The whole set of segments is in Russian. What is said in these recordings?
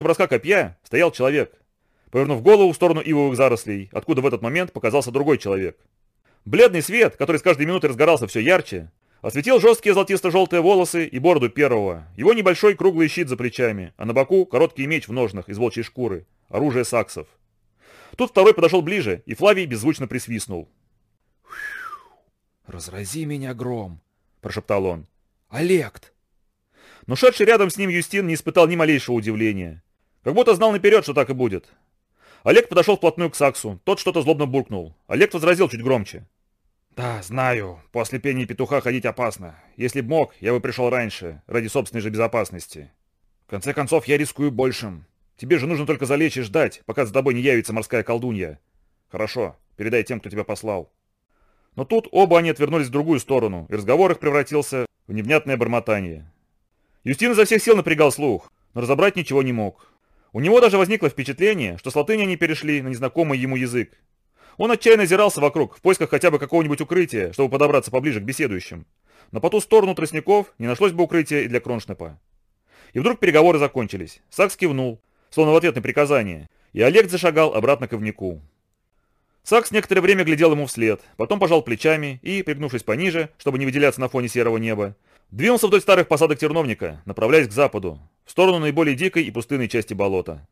броска копья стоял человек. Повернув голову в сторону ивовых зарослей, откуда в этот момент показался другой человек. Бледный свет, который с каждой минутой разгорался все ярче, осветил жесткие золотисто-желтые волосы и бороду первого, его небольшой круглый щит за плечами, а на боку короткий меч в ножнах из волчьей шкуры, оружие саксов. Тут второй подошел ближе, и Флавий беззвучно присвистнул. «Разрази меня гром!» – прошептал он. «Олегт!» Но шедший рядом с ним Юстин не испытал ни малейшего удивления. Как будто знал наперед, что так и будет. Олег подошел вплотную к Саксу, тот что-то злобно буркнул. Олег возразил чуть громче. «Да, знаю, после пения петуха ходить опасно. Если б мог, я бы пришел раньше, ради собственной же безопасности. В конце концов, я рискую большим. Тебе же нужно только залечь и ждать, пока за тобой не явится морская колдунья. Хорошо, передай тем, кто тебя послал». Но тут оба они отвернулись в другую сторону, и разговор их превратился в невнятное бормотание. Юстин изо всех сил напрягал слух, но разобрать ничего не мог. У него даже возникло впечатление, что с латыни они перешли на незнакомый ему язык. Он отчаянно озирался вокруг, в поисках хотя бы какого-нибудь укрытия, чтобы подобраться поближе к беседующим. Но по ту сторону тростников не нашлось бы укрытия и для Кроншнепа. И вдруг переговоры закончились. Сакс кивнул, словно в ответ на приказание, и Олег зашагал обратно к ивнику. Сакс некоторое время глядел ему вслед, потом пожал плечами и, пригнувшись пониже, чтобы не выделяться на фоне серого неба, двинулся вдоль старых посадок терновника, направляясь к западу, в сторону наиболее дикой и пустынной части болота.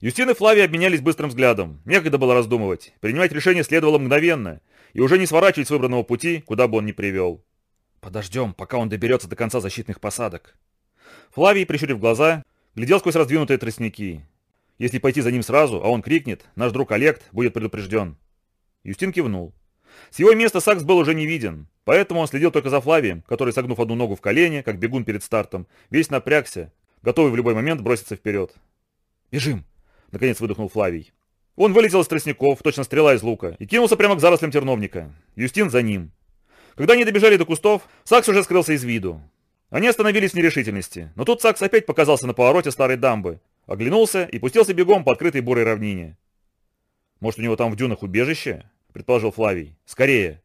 Юстин и Флавий обменялись быстрым взглядом, некогда было раздумывать, принимать решение следовало мгновенно, и уже не сворачивать с выбранного пути, куда бы он ни привел. «Подождем, пока он доберется до конца защитных посадок». Флавий, прищурив глаза, глядел сквозь раздвинутые тростники, если пойти за ним сразу, а он крикнет, наш друг Олег будет предупрежден. Юстин кивнул. С его места Сакс был уже не виден, поэтому он следил только за Флавием, который, согнув одну ногу в колени, как бегун перед стартом, весь напрягся, готовый в любой момент броситься вперед. «Бежим!» — наконец выдохнул Флавий. Он вылетел из тростников, точно стрела из лука, и кинулся прямо к зарослям терновника. Юстин за ним. Когда они добежали до кустов, Сакс уже скрылся из виду. Они остановились в нерешительности, но тут Сакс опять показался на повороте старой дамбы, Оглянулся и пустился бегом по открытой бурой равнине. «Может, у него там в дюнах убежище?» – предположил Флавий. «Скорее!»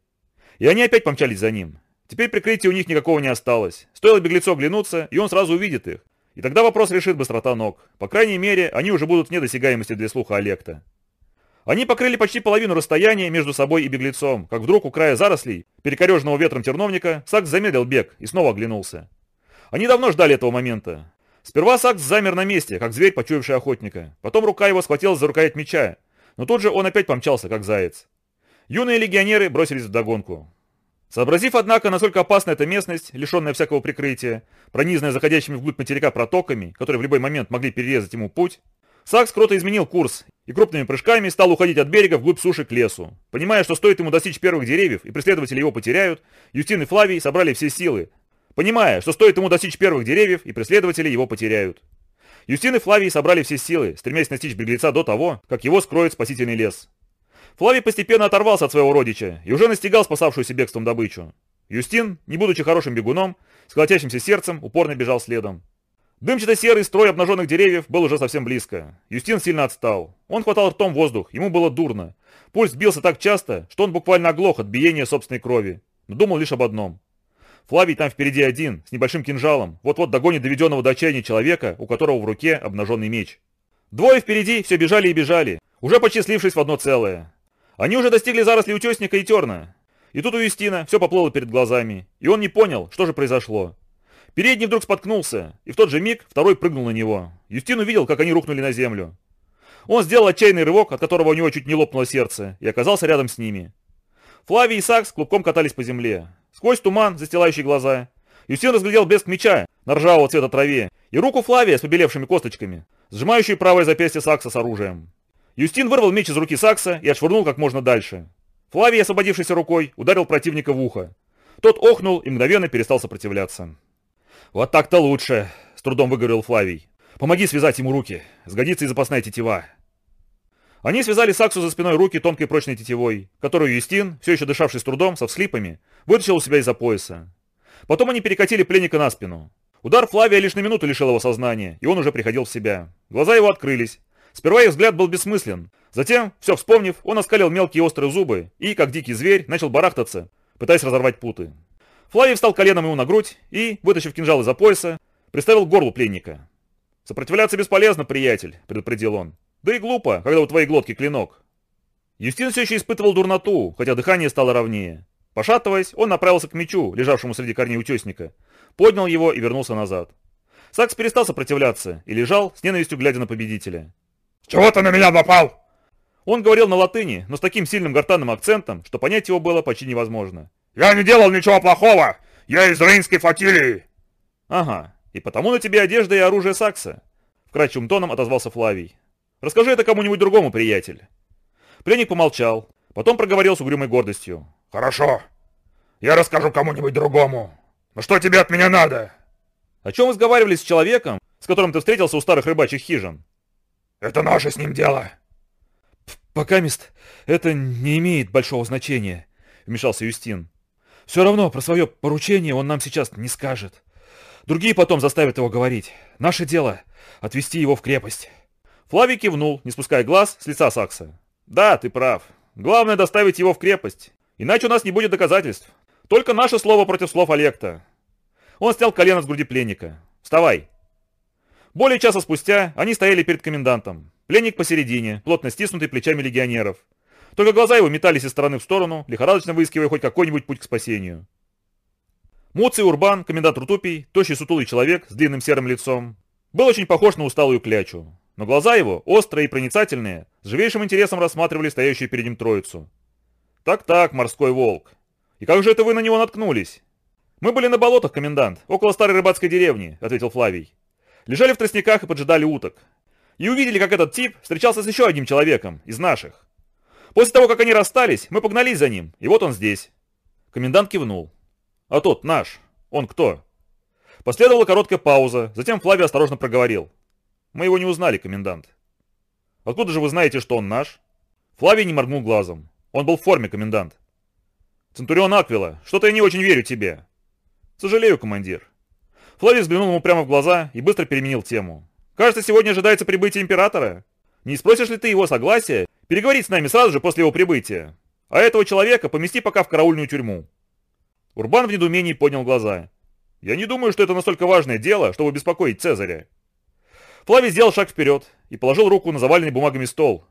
И они опять помчались за ним. Теперь прикрытия у них никакого не осталось. Стоило беглецу оглянуться, и он сразу увидит их. И тогда вопрос решит быстрота ног. По крайней мере, они уже будут в недосягаемости для слуха Олекта. Они покрыли почти половину расстояния между собой и беглецом, как вдруг у края зарослей, перекореженного ветром терновника, Сакс замедлил бег и снова оглянулся. Они давно ждали этого момента. Сперва Сакс замер на месте, как зверь, почуявший охотника. Потом рука его схватилась за рукоять меча, но тут же он опять помчался, как заяц. Юные легионеры бросились в догонку. Сообразив, однако, насколько опасна эта местность, лишенная всякого прикрытия, пронизанная заходящими вглубь материка протоками, которые в любой момент могли перерезать ему путь, Сакс круто изменил курс и крупными прыжками стал уходить от берега вглубь суши к лесу. Понимая, что стоит ему достичь первых деревьев и преследователи его потеряют, Юстин и Флавий собрали все силы, понимая, что стоит ему достичь первых деревьев, и преследователи его потеряют. Юстин и Флавий собрали все силы, стремясь настичь беглеца до того, как его скроет спасительный лес. Флавий постепенно оторвался от своего родича и уже настигал спасавшуюся бегством добычу. Юстин, не будучи хорошим бегуном, с колотящимся сердцем упорно бежал следом. Дымчато-серый строй обнаженных деревьев был уже совсем близко. Юстин сильно отстал. Он хватал ртом воздух, ему было дурно. Пульс бился так часто, что он буквально оглох от биения собственной крови. Но думал лишь об одном. Флавий там впереди один, с небольшим кинжалом, вот-вот догонит доведенного до отчаяния человека, у которого в руке обнаженный меч. Двое впереди все бежали и бежали, уже почти в одно целое. Они уже достигли заросли утесника и терна. И тут у Юстина все поплыло перед глазами, и он не понял, что же произошло. Передний вдруг споткнулся, и в тот же миг второй прыгнул на него. Юстин увидел, как они рухнули на землю. Он сделал отчаянный рывок, от которого у него чуть не лопнуло сердце, и оказался рядом с ними. Флавий и Сакс клубком катались по земле. Сквозь туман, застилающий глаза, Юстин разглядел блеск меча на ржавого цвета траве и руку Флавия с побелевшими косточками, сжимающую правое запястье Сакса с оружием. Юстин вырвал меч из руки Сакса и отшвырнул как можно дальше. Флавий, освободившийся рукой, ударил противника в ухо. Тот охнул и мгновенно перестал сопротивляться. «Вот так-то лучше», — с трудом выговорил Флавий. «Помоги связать ему руки. Сгодится и запасная тетива». Они связали Саксу за спиной руки тонкой прочной тетивой, которую Юстин, все еще дышавший с трудом, со всхлипами, вытащил у себя из-за пояса. Потом они перекатили пленника на спину. Удар Флавия лишь на минуту лишил его сознания, и он уже приходил в себя. Глаза его открылись. Сперва их взгляд был бессмыслен. Затем, все вспомнив, он оскалил мелкие острые зубы и, как дикий зверь, начал барахтаться, пытаясь разорвать путы. Флавий встал коленом ему на грудь и, вытащив кинжал из-за пояса, приставил к горлу пленника. «Сопротивляться бесполезно, приятель», — предупредил он. «Да и глупо, когда у твоей глотки клинок». Юстин все еще испытывал дурноту, хотя дыхание стало ровнее. Пошатываясь, он направился к мечу, лежавшему среди корней утесника, поднял его и вернулся назад. Сакс перестал сопротивляться и лежал, с ненавистью глядя на победителя. «Чего ты на меня напал?» Он говорил на латыни, но с таким сильным гортанным акцентом, что понять его было почти невозможно. «Я не делал ничего плохого! Я из Рейнской флотилии!» «Ага, и потому на тебе одежда и оружие Сакса», — вкрадчивым тоном отозвался Флавий. «Расскажи это кому-нибудь другому, приятель». Пленник помолчал, потом проговорил с угрюмой гордостью. «Хорошо. Я расскажу кому-нибудь другому. Но что тебе от меня надо?» «О чем разговаривали с человеком, с которым ты встретился у старых рыбачьих хижин?» «Это наше с ним дело». «Пока мест это не имеет большого значения», — вмешался Юстин. «Все равно про свое поручение он нам сейчас не скажет. Другие потом заставят его говорить. Наше дело — отвести его в крепость». Флавий кивнул, не спуская глаз с лица Сакса. Да, ты прав. Главное доставить его в крепость. Иначе у нас не будет доказательств. Только наше слово против слов Олекта. Он снял колено с груди пленника. Вставай. Более часа спустя они стояли перед комендантом. Пленник посередине, плотно стиснутый плечами легионеров. Только глаза его метались из стороны в сторону, лихорадочно выискивая хоть какой-нибудь путь к спасению. Муций Урбан, комендант Рутупий, тощий сутулый человек с длинным серым лицом, был очень похож на усталую клячу но глаза его, острые и проницательные, с живейшим интересом рассматривали стоящую перед ним троицу. «Так-так, морской волк. И как же это вы на него наткнулись?» «Мы были на болотах, комендант, около старой рыбацкой деревни», — ответил Флавий. «Лежали в тростниках и поджидали уток. И увидели, как этот тип встречался с еще одним человеком, из наших. После того, как они расстались, мы погнались за ним, и вот он здесь». Комендант кивнул. «А тот, наш, он кто?» Последовала короткая пауза, затем Флавий осторожно проговорил. Мы его не узнали, комендант. Откуда же вы знаете, что он наш? Флавий не моргнул глазом. Он был в форме, комендант. Центурион Аквила, что-то я не очень верю тебе. Сожалею, командир. Флавий взглянул ему прямо в глаза и быстро переменил тему. Кажется, сегодня ожидается прибытие императора. Не спросишь ли ты его согласия переговорить с нами сразу же после его прибытия? А этого человека помести пока в караульную тюрьму. Урбан в недоумении поднял глаза. Я не думаю, что это настолько важное дело, чтобы беспокоить Цезаря. Флавий сделал шаг вперед и положил руку на заваленный бумагами стол.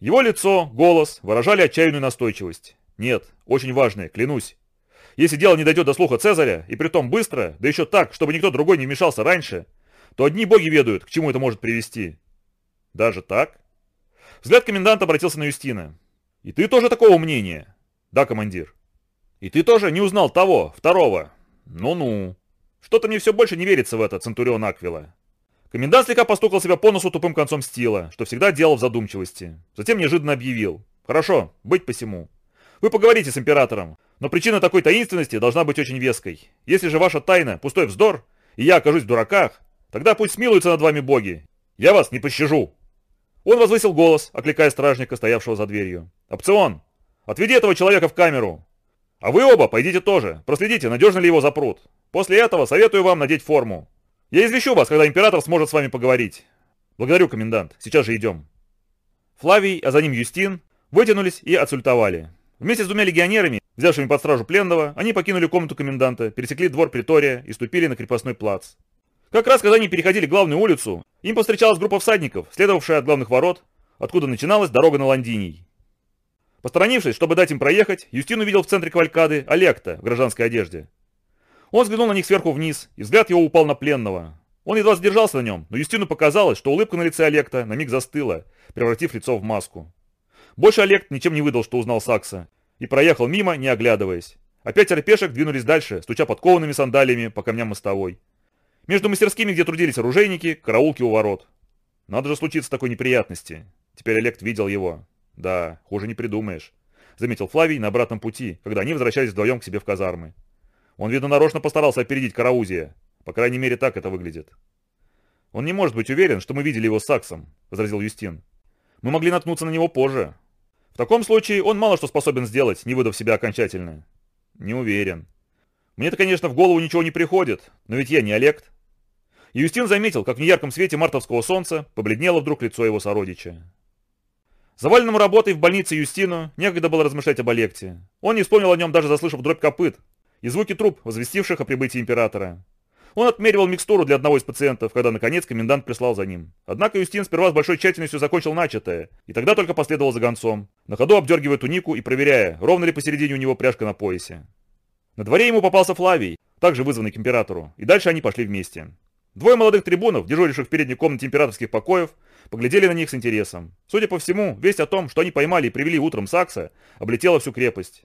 Его лицо, голос выражали отчаянную настойчивость. Нет, очень важное, клянусь. Если дело не дойдет до слуха Цезаря, и притом быстро, да еще так, чтобы никто другой не вмешался раньше, то одни боги ведают, к чему это может привести. Даже так? Взгляд коменданта обратился на Юстина. И ты тоже такого мнения? Да, командир. И ты тоже не узнал того, второго? Ну-ну. Что-то мне все больше не верится в это, Центурион Аквила. Комендант слегка постукал себя по носу тупым концом стила, что всегда делал в задумчивости. Затем неожиданно объявил. «Хорошо, быть посему. Вы поговорите с императором, но причина такой таинственности должна быть очень веской. Если же ваша тайна – пустой вздор, и я окажусь в дураках, тогда пусть смилуются над вами боги. Я вас не пощажу». Он возвысил голос, окликая стражника, стоявшего за дверью. «Опцион! Отведи этого человека в камеру! А вы оба пойдите тоже, проследите, надежно ли его запрут. После этого советую вам надеть форму. Я извещу вас, когда император сможет с вами поговорить. Благодарю, комендант. Сейчас же идем. Флавий, а за ним Юстин, вытянулись и отсультовали. Вместе с двумя легионерами, взявшими под стражу пленного, они покинули комнату коменданта, пересекли двор притория и ступили на крепостной плац. Как раз когда они переходили главную улицу, им повстречалась группа всадников, следовавшая от главных ворот, откуда начиналась дорога на Лондиний. Посторонившись, чтобы дать им проехать, Юстин увидел в центре кавалькады Олекта в гражданской одежде. Он взглянул на них сверху вниз, и взгляд его упал на пленного. Он едва задержался на нем, но Юстину показалось, что улыбка на лице Олекта на миг застыла, превратив лицо в маску. Больше Олег ничем не выдал, что узнал Сакса, и проехал мимо, не оглядываясь. А пятеро пешек двинулись дальше, стуча подкованными сандалиями по камням мостовой. Между мастерскими, где трудились оружейники, караулки у ворот. Надо же случиться такой неприятности. Теперь Олег видел его. Да, хуже не придумаешь. Заметил Флавий на обратном пути, когда они возвращались вдвоем к себе в казармы. Он, видно, нарочно постарался опередить Караузия. По крайней мере, так это выглядит. Он не может быть уверен, что мы видели его с Саксом, возразил Юстин. Мы могли наткнуться на него позже. В таком случае он мало что способен сделать, не выдав себя окончательно. Не уверен. Мне-то, конечно, в голову ничего не приходит, но ведь я не Олег. Юстин заметил, как в неярком свете мартовского солнца побледнело вдруг лицо его сородича. Заваленному работой в больнице Юстину некогда было размышлять об Олекте. Он не вспомнил о нем, даже заслышав дробь копыт, и звуки труб, возвестивших о прибытии императора. Он отмеривал микстуру для одного из пациентов, когда, наконец, комендант прислал за ним. Однако Юстин сперва с большой тщательностью закончил начатое, и тогда только последовал за гонцом, на ходу обдергивая тунику и проверяя, ровно ли посередине у него пряжка на поясе. На дворе ему попался Флавий, также вызванный к императору, и дальше они пошли вместе. Двое молодых трибунов, дежуривших в передней комнате императорских покоев, поглядели на них с интересом. Судя по всему, весть о том, что они поймали и привели утром Сакса, облетела всю крепость.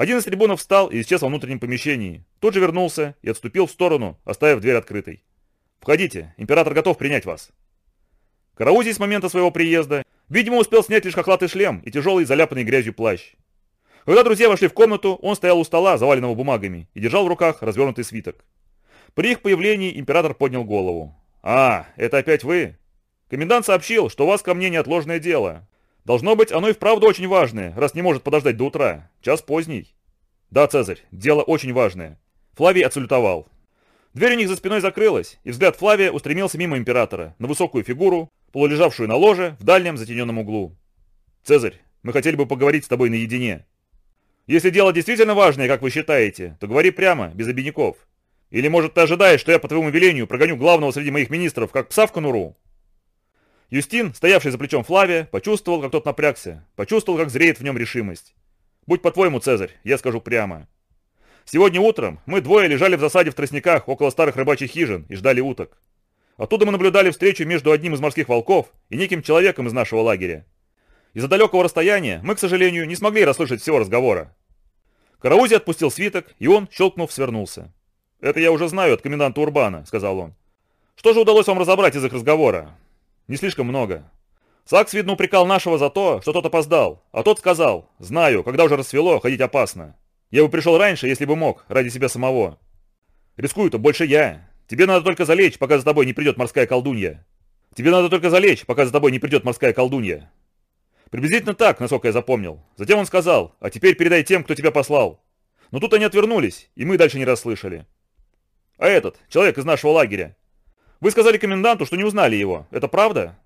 Один из трибунов встал и исчез во внутреннем помещении. Тут же вернулся и отступил в сторону, оставив дверь открытой. «Входите, император готов принять вас». Караузий с момента своего приезда, видимо, успел снять лишь хохлатый шлем и тяжелый заляпанный грязью плащ. Когда друзья вошли в комнату, он стоял у стола, заваленного бумагами, и держал в руках развернутый свиток. При их появлении император поднял голову. «А, это опять вы?» Комендант сообщил, что у вас ко мне неотложное дело. Должно быть, оно и вправду очень важное, раз не может подождать до утра. Час поздний. Да, Цезарь, дело очень важное. Флавий отсалютовал. Дверь у них за спиной закрылась, и взгляд Флавия устремился мимо императора, на высокую фигуру, полулежавшую на ложе в дальнем затененном углу. «Цезарь, мы хотели бы поговорить с тобой наедине. Если дело действительно важное, как вы считаете, то говори прямо, без обиняков. Или, может, ты ожидаешь, что я по твоему велению прогоню главного среди моих министров, как пса в конуру?» Юстин, стоявший за плечом Флавия, почувствовал, как тот напрягся, почувствовал, как зреет в нем решимость. «Будь по-твоему, Цезарь, я скажу прямо. Сегодня утром мы двое лежали в засаде в тростниках около старых рыбачьих хижин и ждали уток. Оттуда мы наблюдали встречу между одним из морских волков и неким человеком из нашего лагеря. Из-за далекого расстояния мы, к сожалению, не смогли расслышать всего разговора. Караузи отпустил свиток, и он, щелкнув, свернулся. «Это я уже знаю от коменданта Урбана», — сказал он. «Что же удалось вам разобрать из их разговора?» Не слишком много. Сакс, видно, упрекал нашего за то, что тот опоздал, а тот сказал, знаю, когда уже рассвело, ходить опасно. Я бы пришел раньше, если бы мог, ради себя самого. Рискую-то больше я. Тебе надо только залечь, пока за тобой не придет морская колдунья. Тебе надо только залечь, пока за тобой не придет морская колдунья. Приблизительно так, насколько я запомнил. Затем он сказал, а теперь передай тем, кто тебя послал. Но тут они отвернулись, и мы дальше не расслышали. А этот, человек из нашего лагеря, вы сказали коменданту, что не узнали его. Это правда?»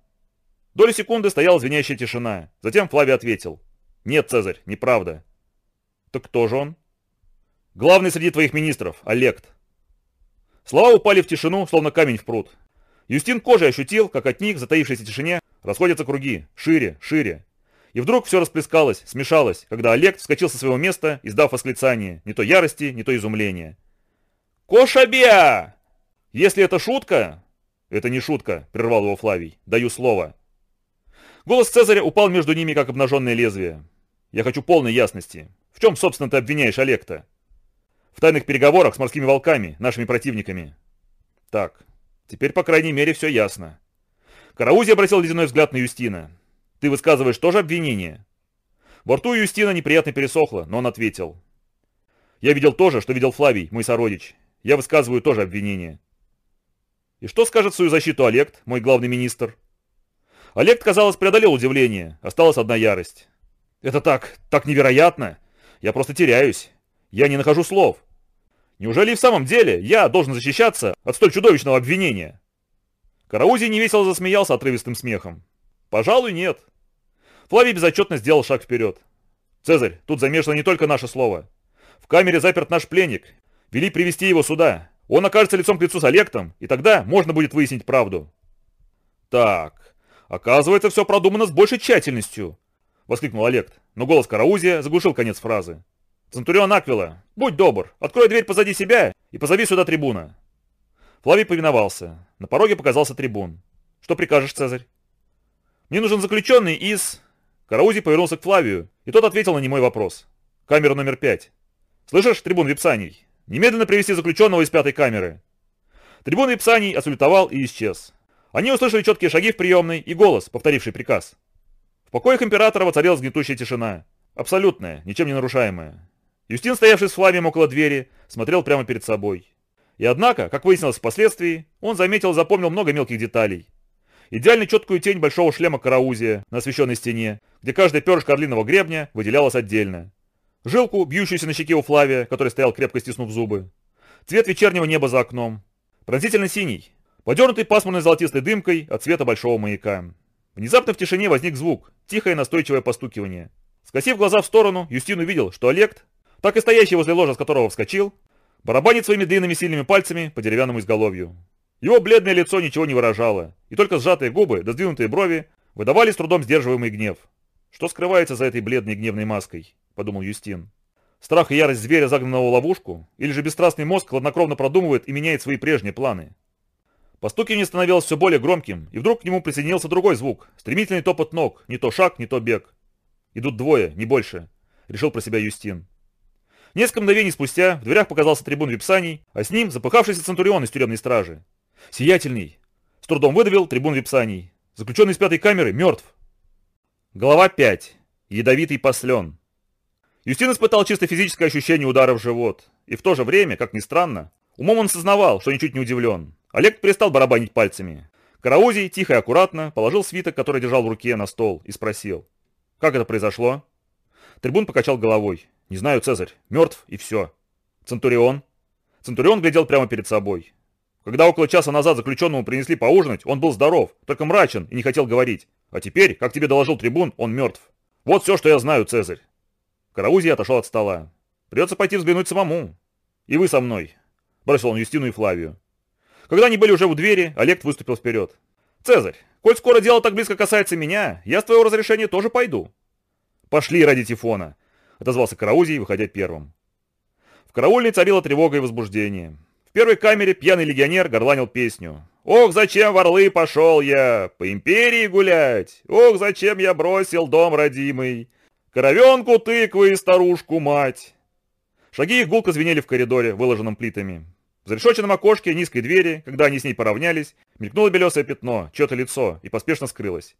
Доли секунды стояла звенящая тишина. Затем Флавий ответил. «Нет, Цезарь, неправда». «Так кто же он?» «Главный среди твоих министров, Олегт». Слова упали в тишину, словно камень в пруд. Юстин кожей ощутил, как от них, затаившейся тишине, расходятся круги, шире, шире. И вдруг все расплескалось, смешалось, когда Олег вскочил со своего места, издав восклицание, не то ярости, не то изумления. «Кошабия! Если это шутка, «Это не шутка», — прервал его Флавий. «Даю слово». Голос Цезаря упал между ними, как обнаженное лезвие. «Я хочу полной ясности. В чем, собственно, ты обвиняешь Олекта?» «В тайных переговорах с морскими волками, нашими противниками». «Так, теперь, по крайней мере, все ясно». Караузи обратил ледяной взгляд на Юстина. «Ты высказываешь тоже обвинение?» Во рту Юстина неприятно пересохло, но он ответил. «Я видел то же, что видел Флавий, мой сородич. Я высказываю тоже обвинение. И что скажет в свою защиту Олег, мой главный министр? Олег, казалось, преодолел удивление. Осталась одна ярость. Это так, так невероятно. Я просто теряюсь. Я не нахожу слов. Неужели и в самом деле я должен защищаться от столь чудовищного обвинения? Караузи невесело засмеялся отрывистым смехом. Пожалуй, нет. Флавий безотчетно сделал шаг вперед. Цезарь, тут замешано не только наше слово. В камере заперт наш пленник. Вели привести его сюда. Он окажется лицом к лицу с Олегтом, и тогда можно будет выяснить правду. Так, оказывается, все продумано с большей тщательностью, воскликнул Олег, но голос Караузия заглушил конец фразы. Центурион Аквила, будь добр, открой дверь позади себя и позови сюда трибуна. Флавий повиновался. На пороге показался трибун. Что прикажешь, Цезарь? Мне нужен заключенный из... Караузи повернулся к Флавию, и тот ответил на немой вопрос. Камера номер пять. Слышишь, трибун Випсаний? Немедленно привести заключенного из пятой камеры. Трибун Ипсаний осулютовал и исчез. Они услышали четкие шаги в приемной и голос, повторивший приказ. В покоях императора воцарилась гнетущая тишина. Абсолютная, ничем не нарушаемая. Юстин, стоявший с Флавием около двери, смотрел прямо перед собой. И однако, как выяснилось впоследствии, он заметил и запомнил много мелких деталей. Идеально четкую тень большого шлема караузия на освещенной стене, где каждая перышко орлиного гребня выделялась отдельно. Жилку, бьющуюся на щеке у Флавия, который стоял крепко стиснув зубы. Цвет вечернего неба за окном. Пронзительно синий, подернутый пасмурной золотистой дымкой от цвета большого маяка. Внезапно в тишине возник звук, тихое настойчивое постукивание. Скосив глаза в сторону, Юстин увидел, что Олег, так и стоящий возле ложа, с которого вскочил, Барабанит своими длинными сильными пальцами по деревянному изголовью. Его бледное лицо ничего не выражало, и только сжатые губы да сдвинутые брови выдавали с трудом сдерживаемый гнев. Что скрывается за этой бледной гневной маской, подумал Юстин. Страх и ярость зверя, загнанного в ловушку, или же бесстрастный мозг хладнокровно продумывает и меняет свои прежние планы. Постукивание становилось все более громким, и вдруг к нему присоединился другой звук, стремительный топот ног, не то шаг, не то бег. Идут двое, не больше, решил про себя Юстин. Несколько мгновений спустя в дверях показался трибун Випсаний, а с ним запыхавшийся Центурион из тюремной стражи. «Сиятельный!» С трудом выдавил трибун Випсаний. Заключенный из пятой камеры мертв. Глава 5. Ядовитый послен. Юстин испытал чисто физическое ощущение удара в живот. И в то же время, как ни странно, умом он сознавал, что ничуть не удивлен. Олег перестал барабанить пальцами. Караузий тихо и аккуратно положил свиток, который держал в руке, на стол и спросил. «Как это произошло?» Трибун покачал головой. «Не знаю, Цезарь. Мертв и все». «Центурион?» Центурион глядел прямо перед собой. Когда около часа назад заключенному принесли поужинать, он был здоров, только мрачен и не хотел говорить. А теперь, как тебе доложил трибун, он мертв. Вот все, что я знаю, Цезарь. Караузий отошел от стола. Придется пойти взглянуть самому. И вы со мной. Бросил он Юстину и Флавию. Когда они были уже у двери, Олег выступил вперед. «Цезарь, коль скоро дело так близко касается меня, я с твоего разрешения тоже пойду». «Пошли ради Тифона», — отозвался Караузий, выходя первым. В караульной царила тревога и возбуждение первой камере пьяный легионер горланил песню. «Ох, зачем в Орлы пошел я, по империи гулять! Ох, зачем я бросил дом родимый! Коровенку, тыквы и старушку мать!» Шаги их гулко звенели в коридоре, выложенном плитами. В зарешоченном окошке низкой двери, когда они с ней поравнялись, мелькнуло белесое пятно, чье-то лицо, и поспешно скрылось.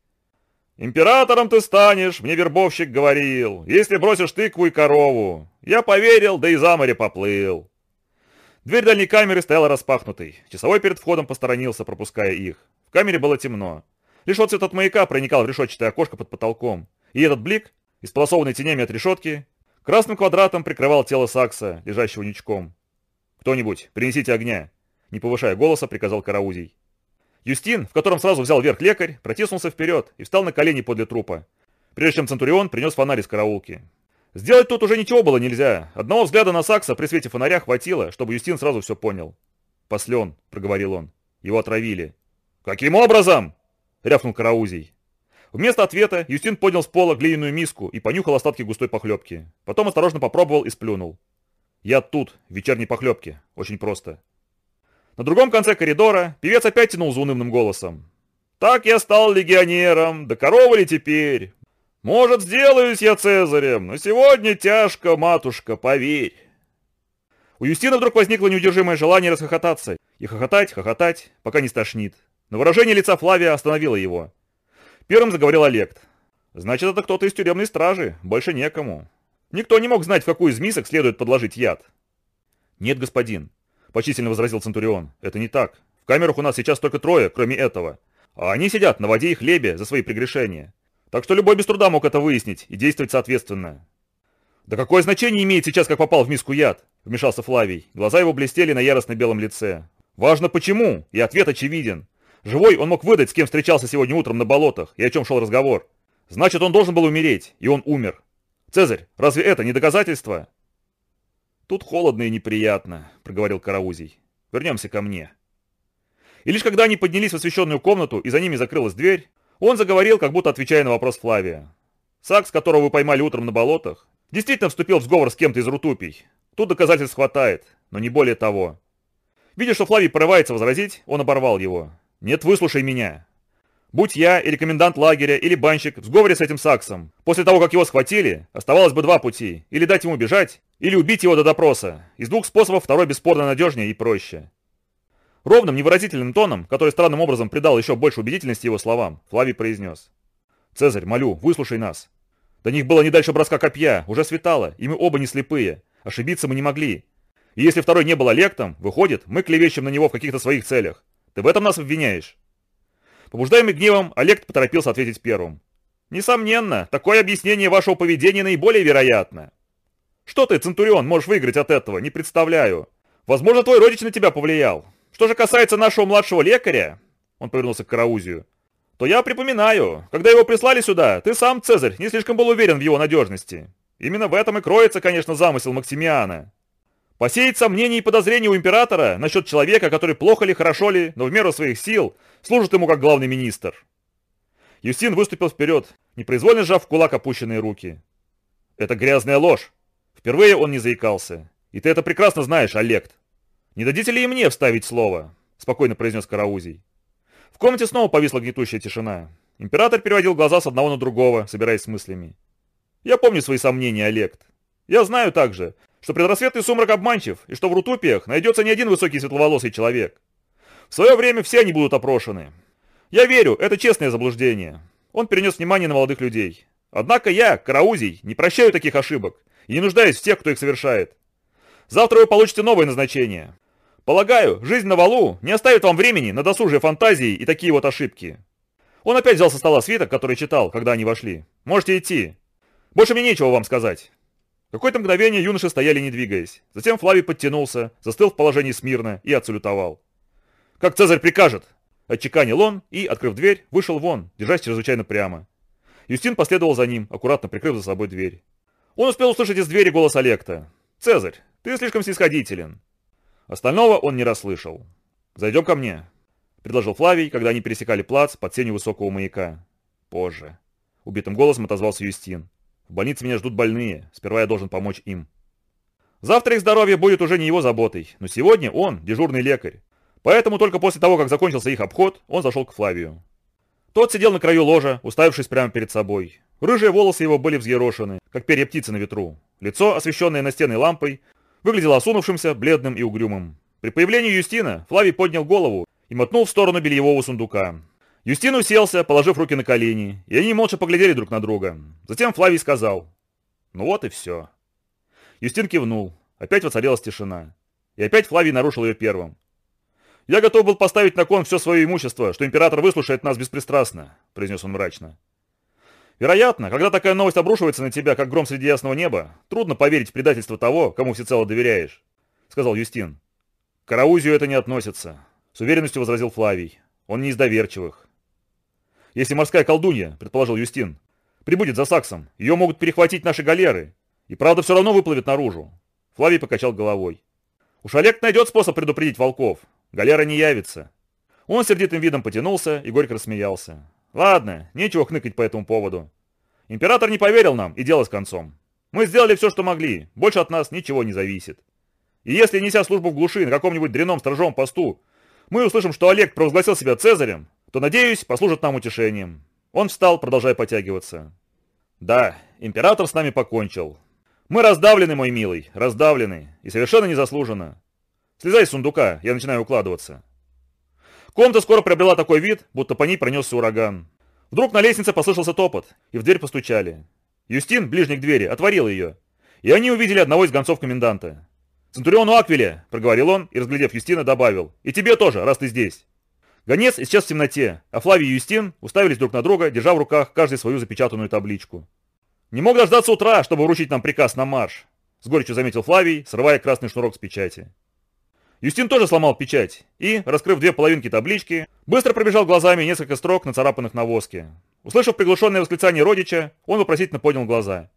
«Императором ты станешь, мне вербовщик говорил, если бросишь тыкву и корову. Я поверил, да и за море поплыл». Дверь дальней камеры стояла распахнутой. Часовой перед входом посторонился, пропуская их. В камере было темно. Лишь отцвет от маяка проникал в решетчатое окошко под потолком. И этот блик, исполосованный тенями от решетки, красным квадратом прикрывал тело Сакса, лежащего ничком. «Кто-нибудь, принесите огня!» Не повышая голоса, приказал Караузий. Юстин, в котором сразу взял верх лекарь, протиснулся вперед и встал на колени подле трупа. Прежде чем Центурион принес фонарь из караулки. Сделать тут уже ничего было нельзя. Одного взгляда на Сакса при свете фонаря хватило, чтобы Юстин сразу все понял. «Послен», — проговорил он. «Его отравили». «Каким образом?» — рявкнул Караузий. Вместо ответа Юстин поднял с пола глиняную миску и понюхал остатки густой похлебки. Потом осторожно попробовал и сплюнул. «Я тут, в вечерней похлебке. Очень просто». На другом конце коридора певец опять тянул заунывным голосом. «Так я стал легионером, да корова ли теперь? Может, сделаюсь я Цезарем, но сегодня тяжко, матушка, поверь. У Юстина вдруг возникло неудержимое желание расхохотаться. И хохотать, хохотать, пока не стошнит. Но выражение лица Флавия остановило его. Первым заговорил Олег. Значит, это кто-то из тюремной стражи, больше некому. Никто не мог знать, в какую из мисок следует подложить яд. Нет, господин, почтительно возразил Центурион. Это не так. В камерах у нас сейчас только трое, кроме этого. А они сидят на воде и хлебе за свои прегрешения. Так что любой без труда мог это выяснить и действовать соответственно. «Да какое значение имеет сейчас, как попал в миску яд?» – вмешался Флавий. Глаза его блестели на яростно-белом лице. «Важно почему, и ответ очевиден. Живой он мог выдать, с кем встречался сегодня утром на болотах, и о чем шел разговор. Значит, он должен был умереть, и он умер. Цезарь, разве это не доказательство?» «Тут холодно и неприятно», — проговорил Караузий. «Вернемся ко мне». И лишь когда они поднялись в освещенную комнату, и за ними закрылась дверь, он заговорил, как будто отвечая на вопрос Флавия. Сакс, которого вы поймали утром на болотах, действительно вступил в сговор с кем-то из рутупий. Тут доказательств хватает, но не более того. Видя, что Флавий порывается возразить, он оборвал его. «Нет, выслушай меня. Будь я или комендант лагеря, или банщик в сговоре с этим Саксом, после того, как его схватили, оставалось бы два пути. Или дать ему бежать, или убить его до допроса. Из двух способов второй бесспорно надежнее и проще. Ровным, невыразительным тоном, который странным образом придал еще больше убедительности его словам, Флавий произнес. «Цезарь, молю, выслушай нас. До них было не дальше броска копья, уже светало, и мы оба не слепые. Ошибиться мы не могли. И если второй не был Олегтом, выходит, мы клевещем на него в каких-то своих целях. Ты в этом нас обвиняешь?» Побуждаемый гневом, Олег поторопился ответить первым. «Несомненно, такое объяснение вашего поведения наиболее вероятно. Что ты, Центурион, можешь выиграть от этого, не представляю. Возможно, твой родич на тебя повлиял. Что же касается нашего младшего лекаря, он повернулся к Караузию, то я припоминаю, когда его прислали сюда, ты сам, Цезарь, не слишком был уверен в его надежности. Именно в этом и кроется, конечно, замысел Максимиана. Посеять сомнения и подозрения у императора насчет человека, который плохо ли, хорошо ли, но в меру своих сил служит ему как главный министр. Юстин выступил вперед, непроизвольно сжав в кулак опущенные руки. Это грязная ложь. Впервые он не заикался. И ты это прекрасно знаешь, Олег. Не дадите ли и мне вставить слово? Спокойно произнес Караузий. В комнате снова повисла гнетущая тишина. Император переводил глаза с одного на другого, собираясь с мыслями. Я помню свои сомнения, Олег. Я знаю также, что предрассветный сумрак обманчив, и что в Рутупиях найдется не один высокий светловолосый человек. В свое время все они будут опрошены. Я верю, это честное заблуждение. Он перенес внимание на молодых людей. Однако я, Караузий, не прощаю таких ошибок и не нуждаюсь в тех, кто их совершает. Завтра вы получите новое назначение. Полагаю, жизнь на валу не оставит вам времени на досужие фантазии и такие вот ошибки. Он опять взял со стола свиток, который читал, когда они вошли. Можете идти. Больше мне нечего вам сказать. Какое-то мгновение юноши стояли не двигаясь. Затем Флавий подтянулся, застыл в положении смирно и отсалютовал. «Как Цезарь прикажет!» Отчеканил он и, открыв дверь, вышел вон, держась чрезвычайно прямо. Юстин последовал за ним, аккуратно прикрыв за собой дверь. Он успел услышать из двери голос Олекта. «Цезарь, ты слишком снисходителен». Остального он не расслышал. «Зайдем ко мне», — предложил Флавий, когда они пересекали плац под сенью высокого маяка. «Позже». Убитым голосом отозвался Юстин. В больнице меня ждут больные, сперва я должен помочь им. Завтра их здоровье будет уже не его заботой, но сегодня он дежурный лекарь. Поэтому только после того, как закончился их обход, он зашел к Флавию. Тот сидел на краю ложа, уставившись прямо перед собой. Рыжие волосы его были взъерошены, как перья птицы на ветру. Лицо, освещенное настенной лампой, выглядело осунувшимся, бледным и угрюмым. При появлении Юстина Флавий поднял голову и мотнул в сторону бельевого сундука. Юстин уселся, положив руки на колени, и они молча поглядели друг на друга. Затем Флавий сказал, «Ну вот и все». Юстин кивнул. Опять воцарилась тишина. И опять Флавий нарушил ее первым. «Я готов был поставить на кон все свое имущество, что император выслушает нас беспристрастно», — произнес он мрачно. «Вероятно, когда такая новость обрушивается на тебя, как гром среди ясного неба, трудно поверить в предательство того, кому всецело доверяешь», — сказал Юстин. «К Караузию это не относится», — с уверенностью возразил Флавий. «Он не из доверчивых. Если морская колдунья, предположил Юстин, прибудет за Саксом, ее могут перехватить наши галеры. И правда все равно выплывет наружу. Флавий покачал головой. Уж Олег найдет способ предупредить волков. Галера не явится. Он сердитым видом потянулся и горько рассмеялся. Ладно, нечего хныкать по этому поводу. Император не поверил нам, и дело с концом. Мы сделали все, что могли, больше от нас ничего не зависит. И если, неся службу в глуши на каком-нибудь дряном сторожевом посту, мы услышим, что Олег провозгласил себя Цезарем, то, надеюсь, послужит нам утешением. Он встал, продолжая потягиваться. Да, император с нами покончил. Мы раздавлены, мой милый, раздавлены, и совершенно незаслуженно. Слезай с сундука, я начинаю укладываться. Комната скоро приобрела такой вид, будто по ней пронесся ураган. Вдруг на лестнице послышался топот, и в дверь постучали. Юстин, ближний к двери, отворил ее, и они увидели одного из гонцов коменданта. «Центуриону Аквиле», — проговорил он, и, разглядев Юстина, добавил, «и тебе тоже, раз ты здесь». Гонец исчез в темноте, а Флавий и Юстин уставились друг на друга, держа в руках каждый свою запечатанную табличку. «Не мог дождаться утра, чтобы вручить нам приказ на марш», — с горечью заметил Флавий, срывая красный шнурок с печати. Юстин тоже сломал печать и, раскрыв две половинки таблички, быстро пробежал глазами несколько строк, нацарапанных на воске. Услышав приглушенное восклицание родича, он вопросительно поднял глаза.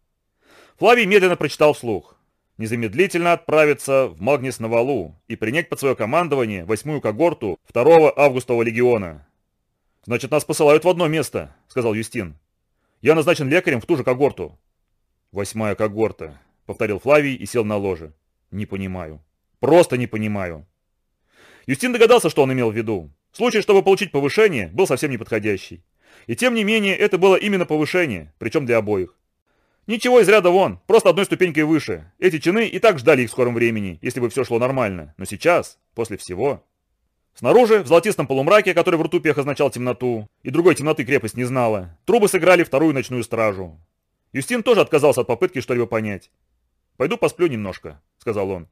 Флавий медленно прочитал вслух незамедлительно отправиться в Магнис на Валу и принять под свое командование восьмую когорту 2 августового легиона. «Значит, нас посылают в одно место», — сказал Юстин. «Я назначен лекарем в ту же когорту». «Восьмая когорта», — повторил Флавий и сел на ложе. «Не понимаю. Просто не понимаю». Юстин догадался, что он имел в виду. Случай, чтобы получить повышение, был совсем неподходящий. И тем не менее, это было именно повышение, причем для обоих. Ничего из ряда вон, просто одной ступенькой выше. Эти чины и так ждали их в скором времени, если бы все шло нормально. Но сейчас, после всего... Снаружи, в золотистом полумраке, который в ртупиях означал темноту, и другой темноты крепость не знала, трубы сыграли вторую ночную стражу. Юстин тоже отказался от попытки что-либо понять. «Пойду посплю немножко», — сказал он.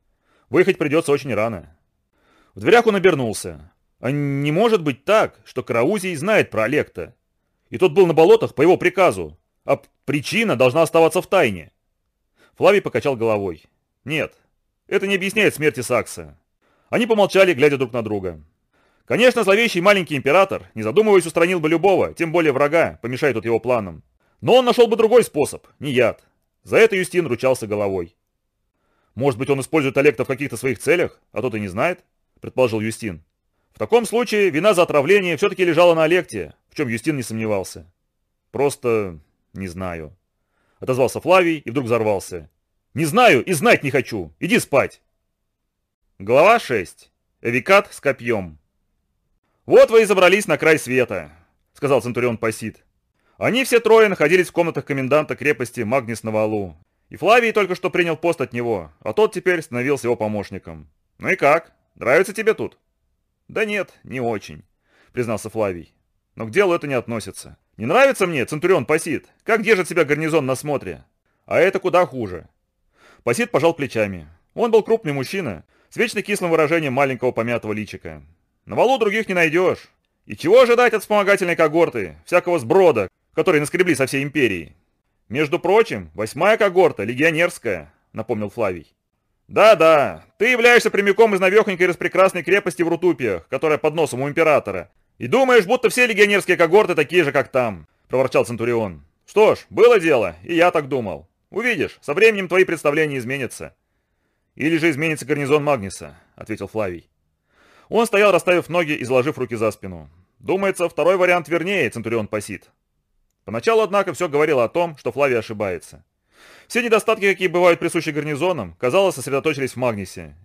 «Выехать придется очень рано». В дверях он обернулся. А не может быть так, что Караузий знает про Олекта. И тот был на болотах по его приказу, а причина должна оставаться в тайне. Флавий покачал головой. Нет, это не объясняет смерти Сакса. Они помолчали, глядя друг на друга. Конечно, зловещий маленький император, не задумываясь, устранил бы любого, тем более врага, помешает тут его планам. Но он нашел бы другой способ, не яд. За это Юстин ручался головой. Может быть, он использует Олекта в каких-то своих целях, а тот и не знает? Предположил Юстин. В таком случае вина за отравление все-таки лежала на Олекте, в чем Юстин не сомневался. Просто не знаю. Отозвался Флавий и вдруг взорвался. Не знаю и знать не хочу. Иди спать. Глава 6. Эвикат с копьем. «Вот вы и забрались на край света», — сказал Центурион Пасит. Они все трое находились в комнатах коменданта крепости Магнис на валу. И Флавий только что принял пост от него, а тот теперь становился его помощником. «Ну и как? Нравится тебе тут?» «Да нет, не очень», — признался Флавий. «Но к делу это не относится. Не нравится мне, Центурион Пасит, как держит себя гарнизон на смотре? А это куда хуже». Пасит пожал плечами. Он был крупный мужчина, с вечно кислым выражением маленького помятого личика. На валу других не найдешь. И чего ожидать от вспомогательной когорты, всякого сброда, который наскребли со всей империи? Между прочим, восьмая когорта, легионерская, напомнил Флавий. Да-да, ты являешься прямиком из навехонькой распрекрасной крепости в Рутупиях, которая под носом у императора. И думаешь, будто все легионерские когорты такие же, как там, проворчал Центурион. Что ж, было дело, и я так думал. Увидишь, со временем твои представления изменятся. «Или же изменится гарнизон Магниса», — ответил Флавий. Он стоял, расставив ноги и заложив руки за спину. Думается, второй вариант вернее, Центурион Пасит. Поначалу, однако, все говорило о том, что Флавий ошибается. Все недостатки, какие бывают присущи гарнизонам, казалось, сосредоточились в Магнисе.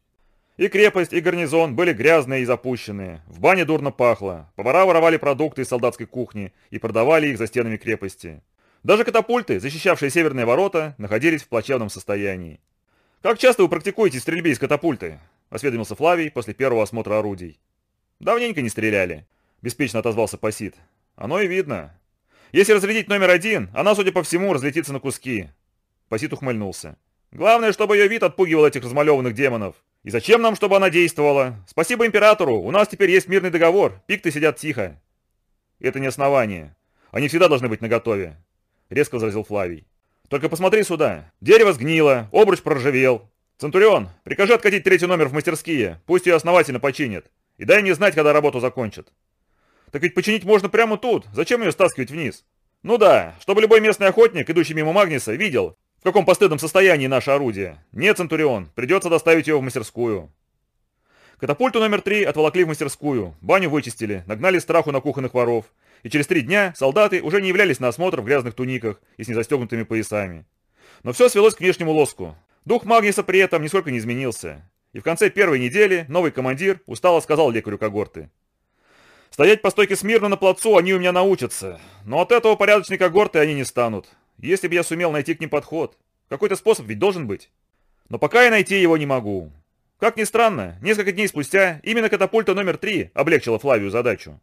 И крепость, и гарнизон были грязные и запущенные, в бане дурно пахло, повара воровали продукты из солдатской кухни и продавали их за стенами крепости. Даже катапульты, защищавшие северные ворота, находились в плачевном состоянии. «Как часто вы практикуете стрельбе из катапульты?» – осведомился Флавий после первого осмотра орудий. «Давненько не стреляли», – беспечно отозвался Пасит. «Оно и видно. Если разрядить номер один, она, судя по всему, разлетится на куски». Пасит ухмыльнулся. «Главное, чтобы ее вид отпугивал этих размалеванных демонов. И зачем нам, чтобы она действовала? Спасибо императору, у нас теперь есть мирный договор, пикты сидят тихо». «Это не основание. Они всегда должны быть наготове», — резко возразил Флавий. Только посмотри сюда. Дерево сгнило, обруч проржавел. Центурион, прикажи откатить третий номер в мастерские, пусть ее основательно починят. И дай мне знать, когда работу закончат. Так ведь починить можно прямо тут, зачем ее стаскивать вниз? Ну да, чтобы любой местный охотник, идущий мимо Магниса, видел, в каком постыдном состоянии наше орудие. Нет, Центурион, придется доставить его в мастерскую. Катапульту номер три отволокли в мастерскую, баню вычистили, нагнали страху на кухонных воров, и через три дня солдаты уже не являлись на осмотр в грязных туниках и с незастегнутыми поясами. Но все свелось к внешнему лоску. Дух Магниса при этом нисколько не изменился. И в конце первой недели новый командир устало сказал лекарю когорты. «Стоять по стойке смирно на плацу они у меня научатся, но от этого порядочной когорты они не станут. Если бы я сумел найти к ним подход. Какой-то способ ведь должен быть. Но пока я найти его не могу. Как ни странно, несколько дней спустя именно катапульта номер три облегчила Флавию задачу.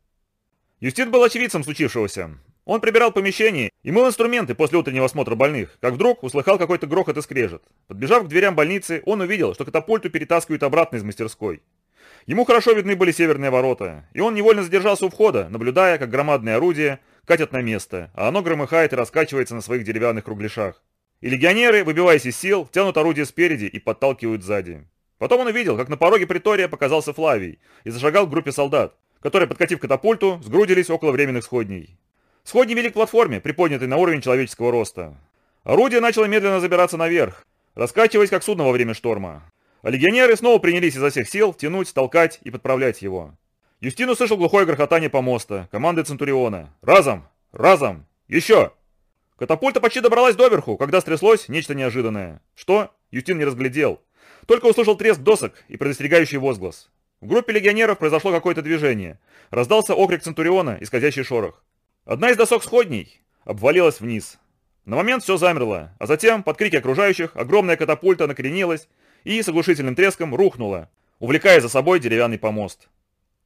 Юстин был очевидцем случившегося. Он прибирал помещение и мыл инструменты после утреннего осмотра больных, как вдруг услыхал какой-то грохот и скрежет. Подбежав к дверям больницы, он увидел, что катапульту перетаскивают обратно из мастерской. Ему хорошо видны были северные ворота, и он невольно задержался у входа, наблюдая, как громадное орудие катят на место, а оно громыхает и раскачивается на своих деревянных кругляшах. И легионеры, выбиваясь из сил, тянут орудие спереди и подталкивают сзади. Потом он увидел, как на пороге притория показался Флавий и зашагал к группе солдат, которые, подкатив катапульту, сгрудились около временных сходней. Сходни вели к платформе, приподнятой на уровень человеческого роста. Орудие начало медленно забираться наверх, раскачиваясь как судно во время шторма. А легионеры снова принялись изо всех сил тянуть, толкать и подправлять его. Юстин услышал глухое грохотание помоста, команды Центуриона. «Разом! Разом! Еще!» Катапульта почти добралась доверху, когда стряслось нечто неожиданное. Что? Юстин не разглядел. Только услышал треск досок и предостерегающий возглас. В группе легионеров произошло какое-то движение. Раздался окрик Центуриона и скользящий шорох. Одна из досок сходней обвалилась вниз. На момент все замерло, а затем, под крики окружающих, огромная катапульта накренилась и с оглушительным треском рухнула, увлекая за собой деревянный помост.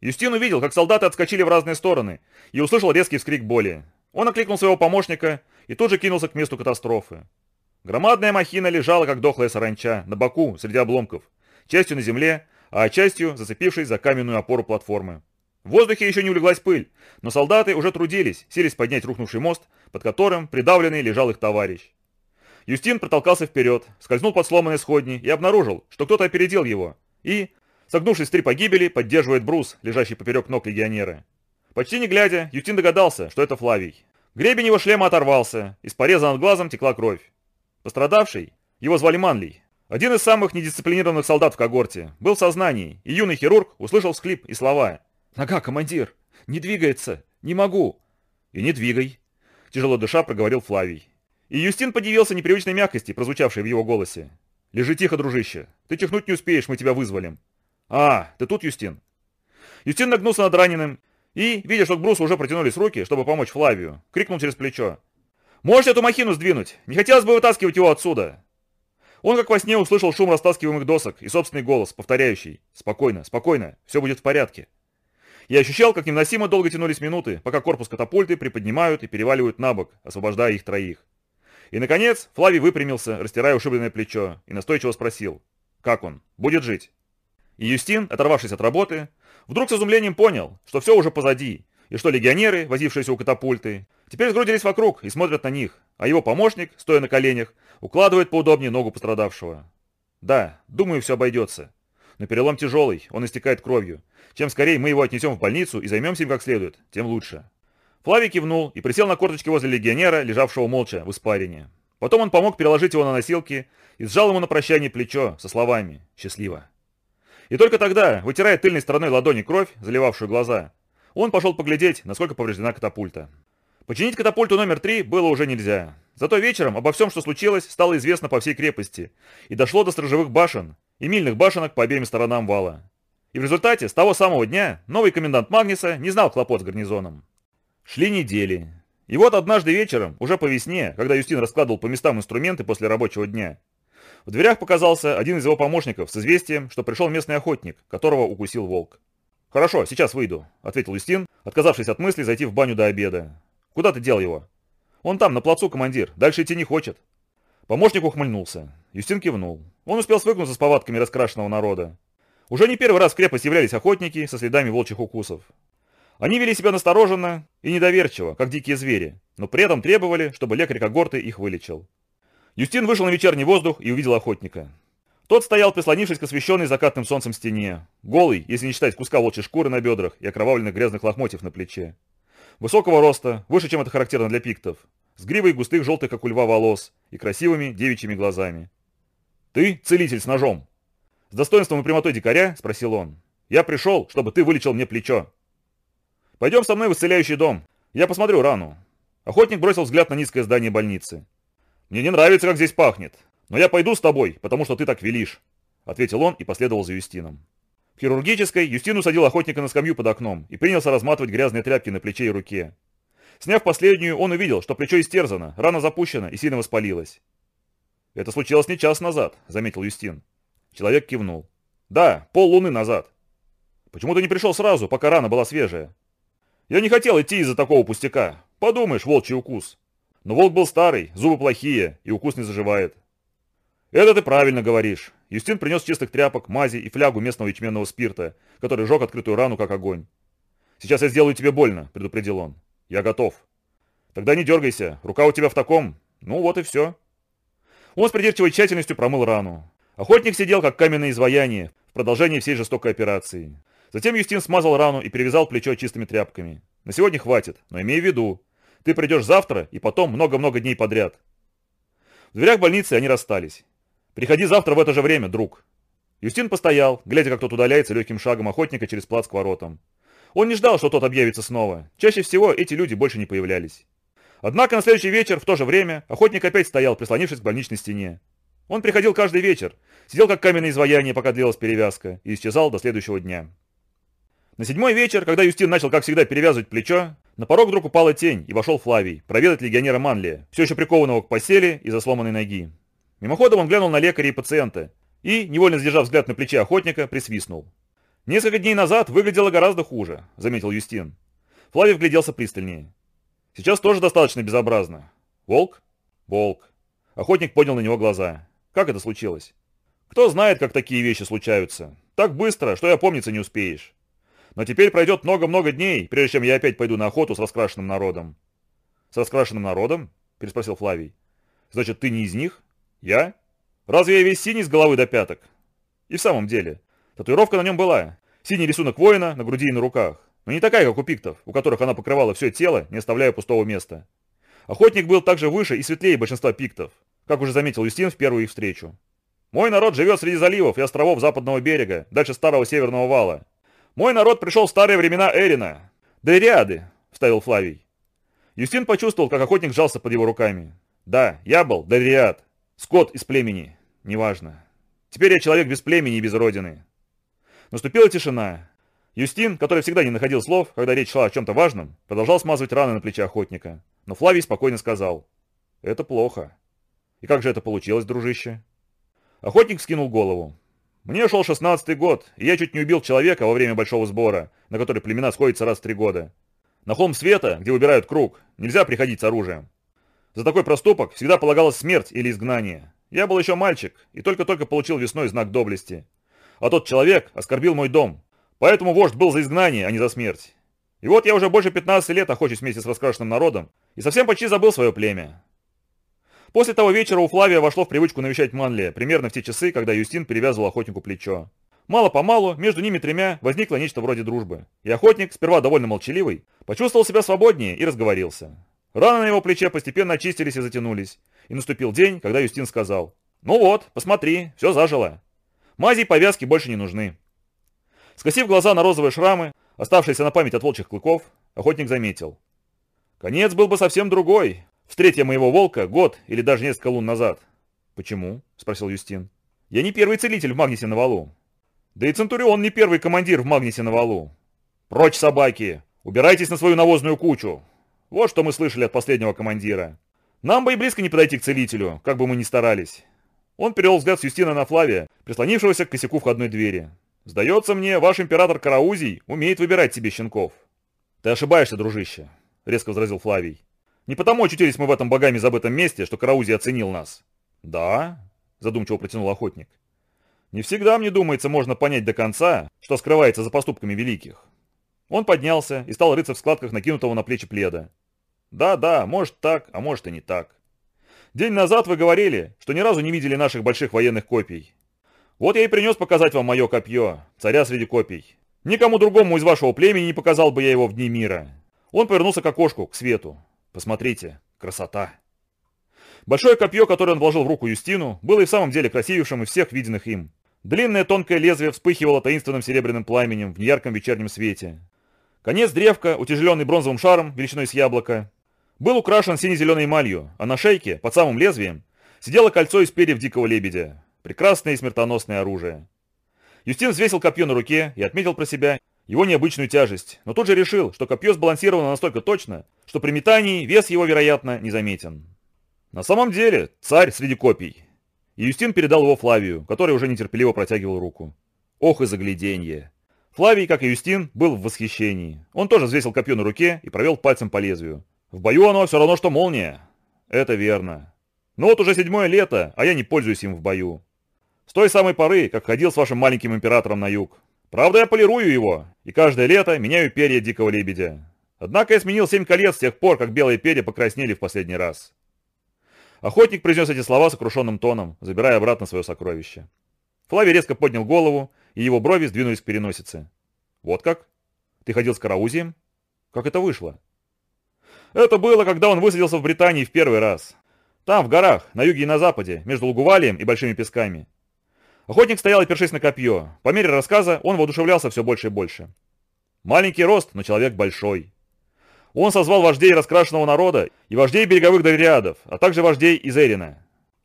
Юстин увидел, как солдаты отскочили в разные стороны, и услышал резкий вскрик боли. Он окликнул своего помощника и тут же кинулся к месту катастрофы. Громадная махина лежала, как дохлая саранча, на боку, среди обломков, частью на земле, а частью зацепившись за каменную опору платформы. В воздухе еще не улеглась пыль, но солдаты уже трудились, селись поднять рухнувший мост, под которым придавленный лежал их товарищ. Юстин протолкался вперед, скользнул под сломанной сходни и обнаружил, что кто-то опередил его, и, согнувшись три погибели, поддерживает брус, лежащий поперек ног легионера. Почти не глядя, Юстин догадался, что это Флавий. Гребень его шлема оторвался, из пореза над глазом текла кровь. Пострадавший, его звали Манлий, Один из самых недисциплинированных солдат в когорте был в сознании, и юный хирург услышал всклип и слова «Нога, командир! Не двигается! Не могу!» «И не двигай!» – тяжело дыша проговорил Флавий. И Юстин подивился непривычной мягкости, прозвучавшей в его голосе. «Лежи тихо, дружище. Ты чихнуть не успеешь, мы тебя вызволим». «А, ты тут, Юстин?» Юстин нагнулся над раненым и, видя, что к брусу уже протянулись руки, чтобы помочь Флавию, крикнул через плечо. «Можете эту махину сдвинуть? Не хотелось бы вытаскивать его отсюда!» Он как во сне услышал шум растаскиваемых досок и собственный голос, повторяющий «Спокойно, спокойно, все будет в порядке». Я ощущал, как невыносимо долго тянулись минуты, пока корпус катапульты приподнимают и переваливают на бок, освобождая их троих. И, наконец, Флавий выпрямился, растирая ушибленное плечо, и настойчиво спросил «Как он? Будет жить?» И Юстин, оторвавшись от работы, вдруг с изумлением понял, что все уже позади, и что легионеры, возившиеся у катапульты, теперь сгрудились вокруг и смотрят на них, а его помощник, стоя на коленях, укладывает поудобнее ногу пострадавшего. Да, думаю, все обойдется. Но перелом тяжелый, он истекает кровью. Чем скорее мы его отнесем в больницу и займемся им как следует, тем лучше. Флавий кивнул и присел на корточки возле легионера, лежавшего молча в испарине. Потом он помог переложить его на носилки и сжал ему на прощание плечо со словами «Счастливо». И только тогда, вытирая тыльной стороной ладони кровь, заливавшую глаза, он пошел поглядеть, насколько повреждена катапульта. Починить катапульту номер три было уже нельзя. Зато вечером обо всем, что случилось, стало известно по всей крепости, и дошло до сторожевых башен и мильных башенок по обеим сторонам вала. И в результате, с того самого дня, новый комендант Магниса не знал хлопот с гарнизоном. Шли недели. И вот однажды вечером, уже по весне, когда Юстин раскладывал по местам инструменты после рабочего дня, в дверях показался один из его помощников с известием, что пришел местный охотник, которого укусил волк. «Хорошо, сейчас выйду», — ответил Юстин, отказавшись от мысли зайти в баню до обеда. «Куда ты дел его?» «Он там, на плацу, командир. Дальше идти не хочет». Помощник ухмыльнулся. Юстин кивнул. Он успел свыкнуться с повадками раскрашенного народа. Уже не первый раз в крепость являлись охотники со следами волчьих укусов. Они вели себя настороженно и недоверчиво, как дикие звери, но при этом требовали, чтобы лекарь когорты их вылечил. Юстин вышел на вечерний воздух и увидел охотника. Тот стоял, прислонившись к освещенной закатным солнцем стене, голый, если не считать куска волчьей шкуры на бедрах и окровавленных грязных лохмотьев на плече. Высокого роста, выше, чем это характерно для пиктов, с гривой густых желтых, как у льва, волос и красивыми девичьими глазами. «Ты целитель с ножом?» С достоинством и прямотой дикаря спросил он. «Я пришел, чтобы ты вылечил мне плечо». «Пойдем со мной в исцеляющий дом. Я посмотрю рану». Охотник бросил взгляд на низкое здание больницы. «Мне не нравится, как здесь пахнет, но я пойду с тобой, потому что ты так велишь», — ответил он и последовал за Юстином. В хирургической Юстин усадил охотника на скамью под окном и принялся разматывать грязные тряпки на плече и руке. Сняв последнюю, он увидел, что плечо истерзано, рана запущена и сильно воспалилась. «Это случилось не час назад», — заметил Юстин. Человек кивнул. «Да, пол луны назад». «Почему ты не пришел сразу, пока рана была свежая?» «Я не хотел идти из-за такого пустяка. Подумаешь, волчий укус. Но волк был старый, зубы плохие, и укус не заживает. Это ты правильно говоришь. Юстин принес чистых тряпок, мази и флягу местного ячменного спирта, который жег открытую рану, как огонь. «Сейчас я сделаю тебе больно», — предупредил он. «Я готов». «Тогда не дергайся, рука у тебя в таком...» «Ну вот и все». Он с придирчивой тщательностью промыл рану. Охотник сидел, как каменное изваяние, в продолжении всей жестокой операции. Затем Юстин смазал рану и перевязал плечо чистыми тряпками. «На сегодня хватит, но имей в виду, ты придешь завтра и потом много-много дней подряд. В дверях больницы они расстались. Приходи завтра в это же время, друг. Юстин постоял, глядя, как тот удаляется легким шагом охотника через плац к воротам. Он не ждал, что тот объявится снова. Чаще всего эти люди больше не появлялись. Однако на следующий вечер, в то же время, охотник опять стоял, прислонившись к больничной стене. Он приходил каждый вечер, сидел как каменное изваяние, пока длилась перевязка, и исчезал до следующего дня. На седьмой вечер, когда Юстин начал, как всегда, перевязывать плечо, на порог вдруг упала тень, и вошел Флавий, проведать легионера Манлия, все еще прикованного к постели из-за сломанной ноги. Мимоходом он глянул на лекаря и пациента, и, невольно сдержав взгляд на плече охотника, присвистнул. «Несколько дней назад выглядело гораздо хуже», — заметил Юстин. Флавий вгляделся пристальнее. «Сейчас тоже достаточно безобразно. Волк? Волк». Охотник поднял на него глаза. «Как это случилось?» «Кто знает, как такие вещи случаются. Так быстро, что и опомниться не успеешь. Но теперь пройдет много-много дней, прежде чем я опять пойду на охоту с раскрашенным народом». «С раскрашенным народом?» – переспросил Флавий. «Значит, ты не из них? Я? Разве я весь синий с головы до пяток?» И в самом деле, татуировка на нем была. Синий рисунок воина на груди и на руках. Но не такая, как у пиктов, у которых она покрывала все тело, не оставляя пустого места. Охотник был также выше и светлее большинства пиктов, как уже заметил Юстин в первую их встречу. Мой народ живет среди заливов и островов западного берега, дальше старого северного вала. Мой народ пришел в старые времена Эрина. Да вставил Флавий. Юстин почувствовал, как охотник сжался под его руками. Да, я был Дариад. Скот из племени. Неважно. Теперь я человек без племени и без родины. Наступила тишина. Юстин, который всегда не находил слов, когда речь шла о чем-то важном, продолжал смазывать раны на плече охотника. Но Флавий спокойно сказал. Это плохо. И как же это получилось, дружище? Охотник скинул голову. Мне шел шестнадцатый год, и я чуть не убил человека во время большого сбора, на который племена сходятся раз в три года. На холм света, где выбирают круг, нельзя приходить с оружием. За такой проступок всегда полагалась смерть или изгнание. Я был еще мальчик и только-только получил весной знак доблести. А тот человек оскорбил мой дом. Поэтому вождь был за изгнание, а не за смерть. И вот я уже больше 15 лет охочусь вместе с раскрашенным народом и совсем почти забыл свое племя. После того вечера у Флавия вошло в привычку навещать Манлия, примерно в те часы, когда Юстин перевязывал охотнику плечо. Мало-помалу между ними тремя возникло нечто вроде дружбы. И охотник, сперва довольно молчаливый, почувствовал себя свободнее и разговорился. Раны на его плече постепенно очистились и затянулись. И наступил день, когда Юстин сказал, «Ну вот, посмотри, все зажило. Мази и повязки больше не нужны». Скосив глаза на розовые шрамы, оставшиеся на память от волчьих клыков, охотник заметил. «Конец был бы совсем другой. Встретя моего волка год или даже несколько лун назад». «Почему?» – спросил Юстин. «Я не первый целитель в Магнисе на валу. Да и Центурион не первый командир в Магнисе на валу. Прочь, собаки! Убирайтесь на свою навозную кучу! Вот что мы слышали от последнего командира. Нам бы и близко не подойти к целителю, как бы мы ни старались. Он перевел взгляд с Юстина на Флавия, прислонившегося к косяку входной двери. «Сдается мне, ваш император Караузий умеет выбирать себе щенков». «Ты ошибаешься, дружище», — резко возразил Флавий. «Не потому очутились мы в этом богами забытом месте, что Караузий оценил нас». «Да?» — задумчиво протянул охотник. «Не всегда, мне думается, можно понять до конца, что скрывается за поступками великих». Он поднялся и стал рыться в складках накинутого на плечи пледа. «Да-да, может так, а может и не так. День назад вы говорили, что ни разу не видели наших больших военных копий. Вот я и принес показать вам мое копье, царя среди копий. Никому другому из вашего племени не показал бы я его в дни мира. Он повернулся к окошку, к свету. Посмотрите, красота. Большое копье, которое он вложил в руку Юстину, было и в самом деле красивейшим из всех виденных им. Длинное тонкое лезвие вспыхивало таинственным серебряным пламенем в неярком вечернем свете. Конец древка, утяжеленный бронзовым шаром величиной с яблоко, был украшен сине-зеленой эмалью, а на шейке, под самым лезвием, сидело кольцо из перьев дикого лебедя. Прекрасное и смертоносное оружие. Юстин взвесил копье на руке и отметил про себя его необычную тяжесть, но тут же решил, что копье сбалансировано настолько точно, что при метании вес его, вероятно, незаметен. На самом деле, царь среди копий. И Юстин передал его Флавию, который уже нетерпеливо протягивал руку. Ох и загляденье. Флавий, как и Юстин, был в восхищении. Он тоже взвесил копье на руке и провел пальцем по лезвию. В бою оно все равно, что молния. Это верно. Но вот уже седьмое лето, а я не пользуюсь им в бою. С той самой поры, как ходил с вашим маленьким императором на юг. Правда, я полирую его, и каждое лето меняю перья дикого лебедя. Однако я сменил семь колец с тех пор, как белые перья покраснели в последний раз. Охотник произнес эти слова сокрушенным тоном, забирая обратно свое сокровище. Флавий резко поднял голову, и его брови сдвинулись к переносице. «Вот как? Ты ходил с караузием? Как это вышло?» «Это было, когда он высадился в Британии в первый раз. Там, в горах, на юге и на западе, между Лугувалием и Большими Песками. Охотник стоял, опершись на копье. По мере рассказа он воодушевлялся все больше и больше. Маленький рост, но человек большой. Он созвал вождей раскрашенного народа и вождей береговых довериадов, а также вождей из Эрина.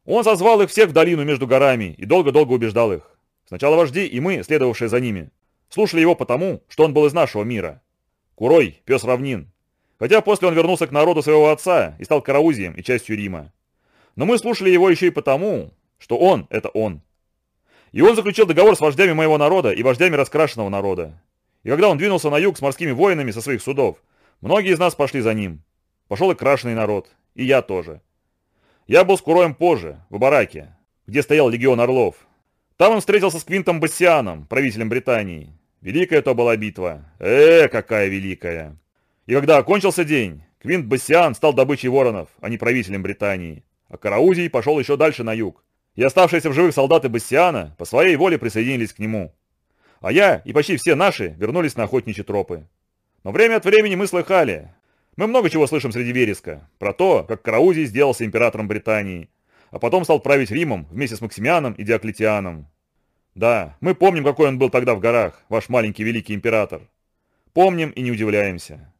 Он созвал их всех в долину между горами и долго-долго убеждал их. Сначала вожди и мы, следовавшие за ними, слушали его потому, что он был из нашего мира. Курой, пес равнин. Хотя после он вернулся к народу своего отца и стал караузием и частью Рима. Но мы слушали его еще и потому, что он – это он. И он заключил договор с вождями моего народа и вождями раскрашенного народа. И когда он двинулся на юг с морскими воинами со своих судов, многие из нас пошли за ним. Пошел и крашеный народ, и я тоже. Я был с Куроем позже, в бараке, где стоял легион орлов. Там он встретился с Квинтом Бассианом, правителем Британии. Великая то была битва. Э, какая великая. И когда окончился день, Квинт Бассиан стал добычей воронов, а не правителем Британии. А Караузий пошел еще дальше на юг, и оставшиеся в живых солдаты Бастиана по своей воле присоединились к нему. А я и почти все наши вернулись на охотничьи тропы. Но время от времени мы слыхали. Мы много чего слышим среди вереска. Про то, как Караузий сделался императором Британии. а потом стал править Римом вместе с Максимианом и Диоклетианом. Да, мы помним, какой он был тогда в горах, ваш маленький великий император. Помним и не удивляемся.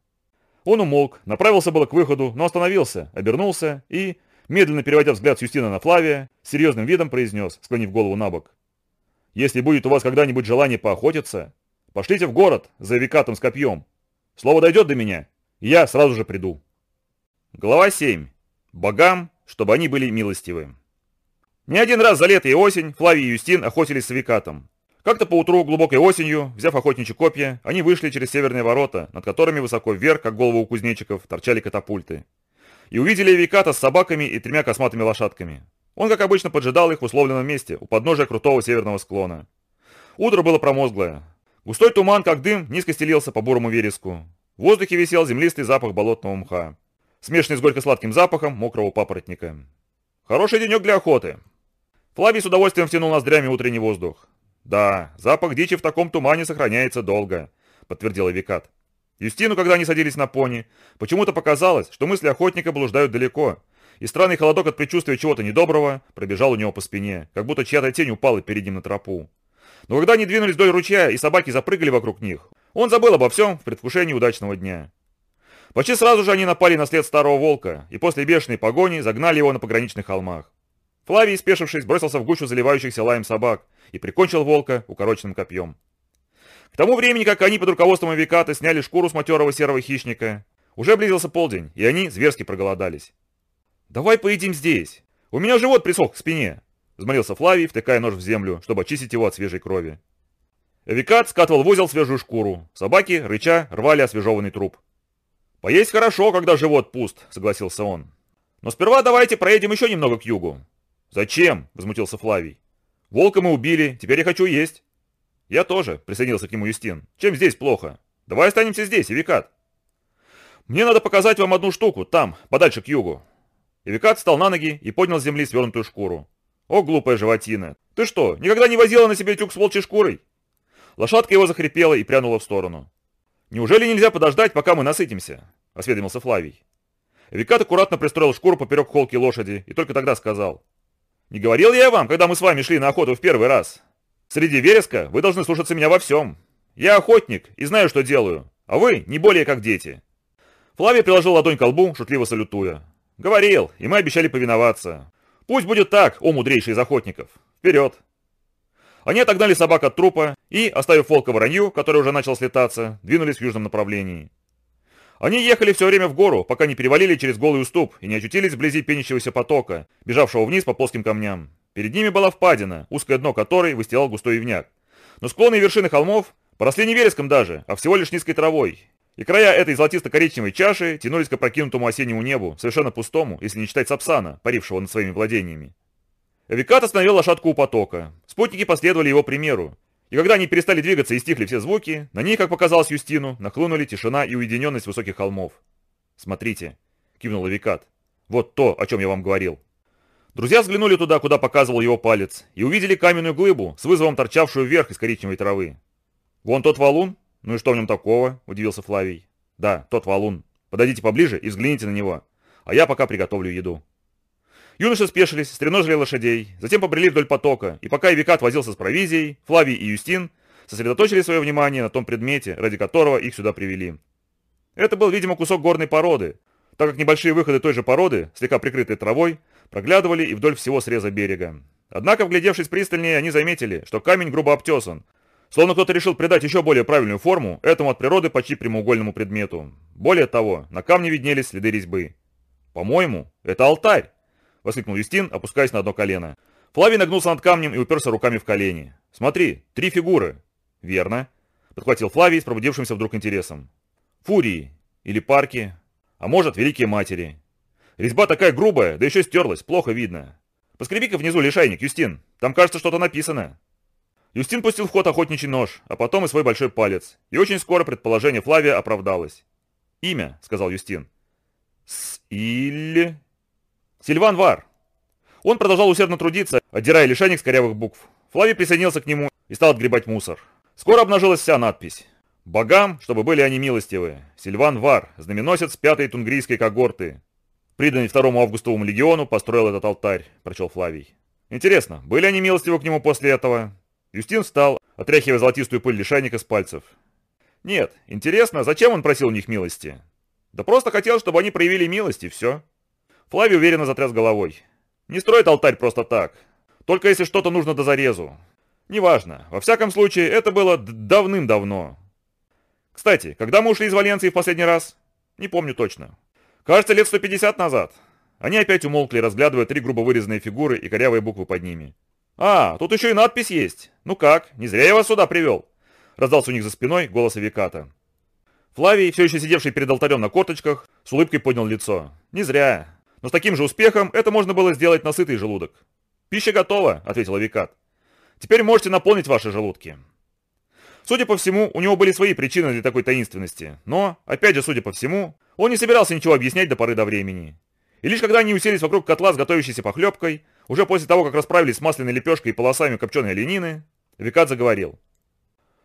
Он умолк, направился было к выходу, но остановился, обернулся и, медленно переводя взгляд с Юстина на Флавия, серьезным видом произнес, склонив голову на бок. «Если будет у вас когда-нибудь желание поохотиться, пошлите в город за Викатом с копьем. Слово дойдет до меня, и я сразу же приду». Глава 7. Богам, чтобы они были милостивы. Не один раз за лето и осень Флавий и Юстин охотились с Викатом. Как-то поутру, глубокой осенью, взяв охотничьи копья, они вышли через северные ворота, над которыми высоко вверх, как голову у кузнечиков, торчали катапульты. И увидели Виката с собаками и тремя косматыми лошадками. Он, как обычно, поджидал их в условленном месте, у подножия крутого северного склона. Утро было промозглое. Густой туман, как дым, низко стелился по бурому вереску. В воздухе висел землистый запах болотного мха, смешанный с горько-сладким запахом мокрого папоротника. Хороший денек для охоты. Флавий с удовольствием втянул ноздрями утренний воздух. «Да, запах дичи в таком тумане сохраняется долго», — подтвердил Викат. Юстину, когда они садились на пони, почему-то показалось, что мысли охотника блуждают далеко, и странный холодок от предчувствия чего-то недоброго пробежал у него по спине, как будто чья-то тень упала перед ним на тропу. Но когда они двинулись вдоль ручья, и собаки запрыгали вокруг них, он забыл обо всем в предвкушении удачного дня. Почти сразу же они напали на след старого волка, и после бешеной погони загнали его на пограничных холмах. Флавий, спешившись, бросился в гущу заливающихся лаем собак и прикончил волка укороченным копьем. К тому времени, как они под руководством Авиката сняли шкуру с матерого серого хищника, уже близился полдень, и они зверски проголодались. «Давай поедим здесь. У меня живот присох к спине», — взмолился Флавий, втыкая нож в землю, чтобы очистить его от свежей крови. Авикат скатывал в узел свежую шкуру. Собаки, рыча, рвали освежеванный труп. «Поесть хорошо, когда живот пуст», — согласился он. «Но сперва давайте проедем еще немного к югу. «Зачем?» – возмутился Флавий. «Волка мы убили, теперь я хочу есть». «Я тоже», – присоединился к нему Юстин. «Чем здесь плохо? Давай останемся здесь, Эвикат». «Мне надо показать вам одну штуку, там, подальше к югу». Эвикат встал на ноги и поднял с земли свернутую шкуру. «О, глупая животина! Ты что, никогда не возила на себе тюк с волчьей шкурой?» Лошадка его захрипела и прянула в сторону. «Неужели нельзя подождать, пока мы насытимся?» – осведомился Флавий. Викат аккуратно пристроил шкуру поперек холки лошади и только тогда сказал. Не говорил я вам, когда мы с вами шли на охоту в первый раз? Среди вереска вы должны слушаться меня во всем. Я охотник и знаю, что делаю, а вы не более как дети». Флавий приложил ладонь к лбу, шутливо салютуя. «Говорил, и мы обещали повиноваться. Пусть будет так, о мудрейший из охотников. Вперед!» Они отогнали собак от трупа и, оставив волка воронью, который уже начал слетаться, двинулись в южном направлении. Они ехали все время в гору, пока не перевалили через голый уступ и не очутились вблизи пенящегося потока, бежавшего вниз по плоским камням. Перед ними была впадина, узкое дно которой выстилал густой ивняк. Но склоны и вершины холмов поросли не вереском даже, а всего лишь низкой травой. И края этой золотисто-коричневой чаши тянулись к опрокинутому осеннему небу, совершенно пустому, если не считать Сапсана, парившего над своими владениями. Эвикат остановил лошадку у потока. Спутники последовали его примеру, и когда они перестали двигаться и стихли все звуки, на ней, как показалось Юстину, нахлынули тишина и уединенность высоких холмов. «Смотрите», — кивнул Викат. «Вот то, о чем я вам говорил». Друзья взглянули туда, куда показывал его палец, и увидели каменную глыбу, с вызовом торчавшую вверх из коричневой травы. «Вон тот валун? Ну и что в нем такого?» – удивился Флавий. «Да, тот валун. Подойдите поближе и взгляните на него, а я пока приготовлю еду». Юноши спешились, стреножили лошадей, затем побрели вдоль потока, и пока Эвикат возился с провизией, Флавий и Юстин сосредоточили свое внимание на том предмете, ради которого их сюда привели. Это был, видимо, кусок горной породы, так как небольшие выходы той же породы, слегка прикрытые травой, проглядывали и вдоль всего среза берега. Однако, вглядевшись пристальнее, они заметили, что камень грубо обтесан, словно кто-то решил придать еще более правильную форму этому от природы почти прямоугольному предмету. Более того, на камне виднелись следы резьбы. «По-моему, это алтарь!» — воскликнул Юстин, опускаясь на одно колено. Флавий нагнулся над камнем и уперся руками в колени. «Смотри, три фигуры». «Верно», — подхватил Флавий с пробудившимся вдруг интересом. «Фурии. Или парки. А может, великие матери. Резьба такая грубая, да еще стерлась, плохо видно. Поскреби-ка внизу лишайник, Юстин, там, кажется, что-то написано». Юстин пустил в ход охотничий нож, а потом и свой большой палец, и очень скоро предположение Флавия оправдалось. «Имя», — сказал Юстин. «С-иль...» Сильван Вар. Он продолжал усердно трудиться, отдирая лишайник с корявых букв. Флави присоединился к нему и стал отгребать мусор. Скоро обнажилась вся надпись. «Богам, чтобы были они милостивы. Сильван Вар, знаменосец пятой тунгрийской когорты. Приданный второму августовому легиону, построил этот алтарь», — прочел Флавий. «Интересно, были они милостивы к нему после этого?» Юстин встал, отряхивая золотистую пыль лишайника с пальцев. «Нет, интересно, зачем он просил у них милости?» «Да просто хотел, чтобы они проявили милость, и все». Флавий уверенно затряс головой. «Не строит алтарь просто так. Только если что-то нужно до зарезу. Неважно. Во всяком случае, это было давным-давно. Кстати, когда мы ушли из Валенции в последний раз? Не помню точно. Кажется, лет 150 назад. Они опять умолкли, разглядывая три грубо вырезанные фигуры и корявые буквы под ними. «А, тут еще и надпись есть. Ну как, не зря я вас сюда привел?» Раздался у них за спиной голос Авиката. Флавий, все еще сидевший перед алтарем на корточках, с улыбкой поднял лицо. «Не зря. Но с таким же успехом это можно было сделать на сытый желудок». «Пища готова», — ответил Авикат. «Теперь можете наполнить ваши желудки». Судя по всему, у него были свои причины для такой таинственности, но, опять же, судя по всему, он не собирался ничего объяснять до поры до времени. И лишь когда они уселись вокруг котла с готовящейся похлебкой, уже после того, как расправились с масляной лепешкой и полосами копченой оленины, Викат заговорил.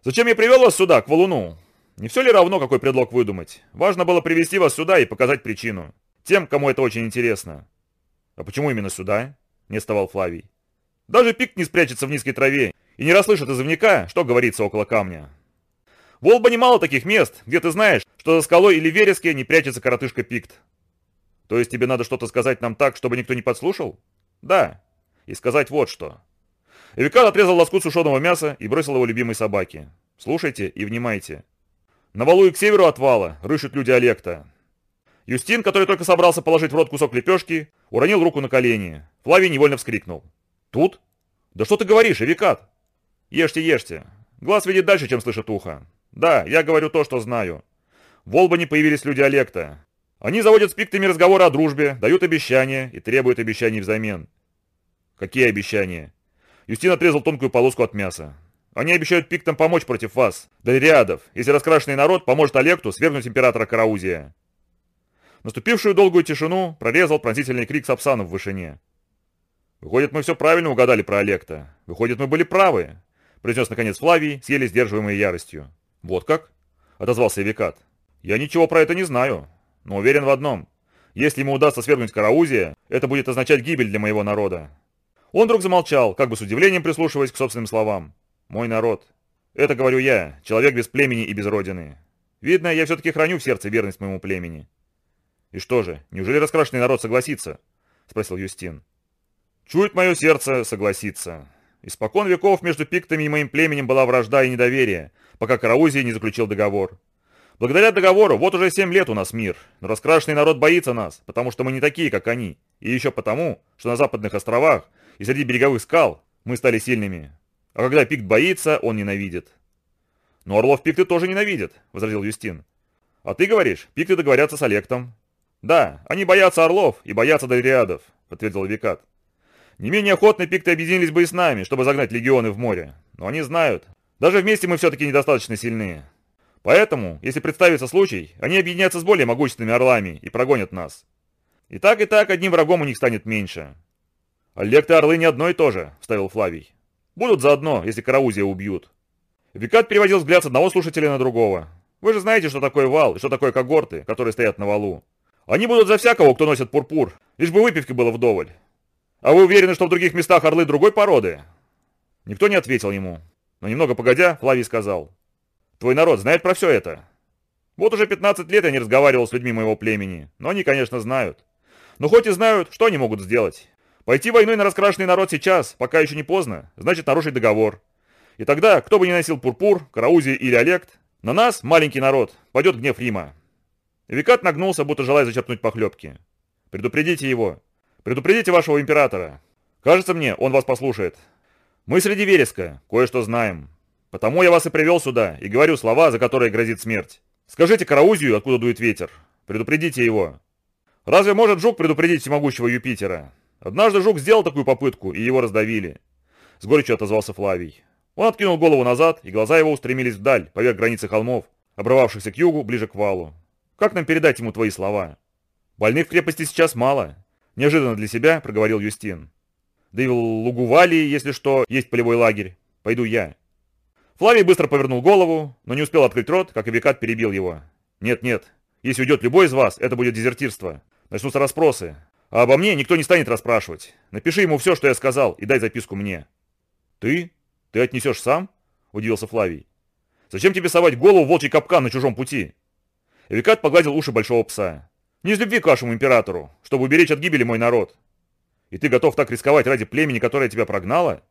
«Зачем я привел вас сюда, к валуну? Не все ли равно, какой предлог выдумать? Важно было привести вас сюда и показать причину. Тем, кому это очень интересно». «А почему именно сюда?» – не отставал Флавий. «Даже пик не спрячется в низкой траве и не расслышит изовника, что говорится около камня. В Олбане мало таких мест, где ты знаешь, что за скалой или вереске не прячется коротышка Пикт. То есть тебе надо что-то сказать нам так, чтобы никто не подслушал? Да. И сказать вот что. Эвикар отрезал лоскут сушеного мяса и бросил его любимой собаке. Слушайте и внимайте. На валу и к северу от вала рыщут люди Олекта. Юстин, который только собрался положить в рот кусок лепешки, уронил руку на колени. Флавий невольно вскрикнул. «Тут? Да что ты говоришь, Эвикат?» «Ешьте, ешьте. Глаз видит дальше, чем слышит ухо. Да, я говорю то, что знаю. В Олбане появились люди Олекта. Они заводят с пиктами разговоры о дружбе, дают обещания и требуют обещаний взамен. Какие обещания? Юстин отрезал тонкую полоску от мяса. Они обещают пиктам помочь против вас, Далериадов, если раскрашенный народ поможет Олекту свергнуть императора Караузия. Наступившую долгую тишину прорезал пронзительный крик Сапсана в вышине. Выходит, мы все правильно угадали про Олекта. Выходит, мы были правы произнес наконец Флавий с еле сдерживаемой яростью. «Вот как?» — отозвался Викат. «Я ничего про это не знаю, но уверен в одном. Если ему удастся свергнуть Караузия, это будет означать гибель для моего народа». Он вдруг замолчал, как бы с удивлением прислушиваясь к собственным словам. «Мой народ. Это говорю я, человек без племени и без родины. Видно, я все-таки храню в сердце верность моему племени». «И что же, неужели раскрашенный народ согласится?» — спросил Юстин. «Чует мое сердце, согласится. Испокон веков между пиктами и моим племенем была вражда и недоверие, пока Караузий не заключил договор. Благодаря договору вот уже семь лет у нас мир, но раскрашенный народ боится нас, потому что мы не такие, как они, и еще потому, что на западных островах и среди береговых скал мы стали сильными. А когда пикт боится, он ненавидит. Но орлов пикты тоже ненавидят, возразил Юстин. А ты говоришь, пикты договорятся с Олектом. Да, они боятся орлов и боятся дориадов, подтвердил Викат. Не менее охотно пикты объединились бы и с нами, чтобы загнать легионы в море. Но они знают. Даже вместе мы все-таки недостаточно сильны. Поэтому, если представится случай, они объединятся с более могущественными орлами и прогонят нас. И так, и так одним врагом у них станет меньше. Олег и орлы не одно и то же, вставил Флавий. Будут заодно, если Караузия убьют. Викат переводил взгляд с одного слушателя на другого. Вы же знаете, что такое вал и что такое когорты, которые стоят на валу. Они будут за всякого, кто носит пурпур, лишь бы выпивки было вдоволь. «А вы уверены, что в других местах орлы другой породы?» Никто не ответил ему. Но немного погодя, Флавий сказал. «Твой народ знает про все это?» «Вот уже 15 лет я не разговаривал с людьми моего племени, но они, конечно, знают. Но хоть и знают, что они могут сделать? Пойти войной на раскрашенный народ сейчас, пока еще не поздно, значит нарушить договор. И тогда, кто бы ни носил пурпур, караузи или олект, на нас, маленький народ, пойдет гнев Рима». Викат нагнулся, будто желая зачерпнуть похлебки. «Предупредите его. Предупредите вашего императора. Кажется мне, он вас послушает. Мы среди вереска, кое-что знаем. Потому я вас и привел сюда, и говорю слова, за которые грозит смерть. Скажите Караузию, откуда дует ветер. Предупредите его. Разве может Жук предупредить всемогущего Юпитера? Однажды Жук сделал такую попытку, и его раздавили. С горечью отозвался Флавий. Он откинул голову назад, и глаза его устремились вдаль, поверх границы холмов, обрывавшихся к югу, ближе к валу. Как нам передать ему твои слова? Больных в крепости сейчас мало. Неожиданно для себя проговорил Юстин. Да и в Лугували, если что, есть полевой лагерь. Пойду я. Флавий быстро повернул голову, но не успел открыть рот, как и Викат перебил его. Нет-нет, если уйдет любой из вас, это будет дезертирство. Начнутся расспросы. А обо мне никто не станет расспрашивать. Напиши ему все, что я сказал, и дай записку мне». «Ты? Ты отнесешь сам?» – удивился Флавий. «Зачем тебе совать голову в волчий капкан на чужом пути?» Эвикат погладил уши большого пса. «Не из любви к вашему императору, чтобы уберечь от гибели мой народ. И ты готов так рисковать ради племени, которое тебя прогнало?»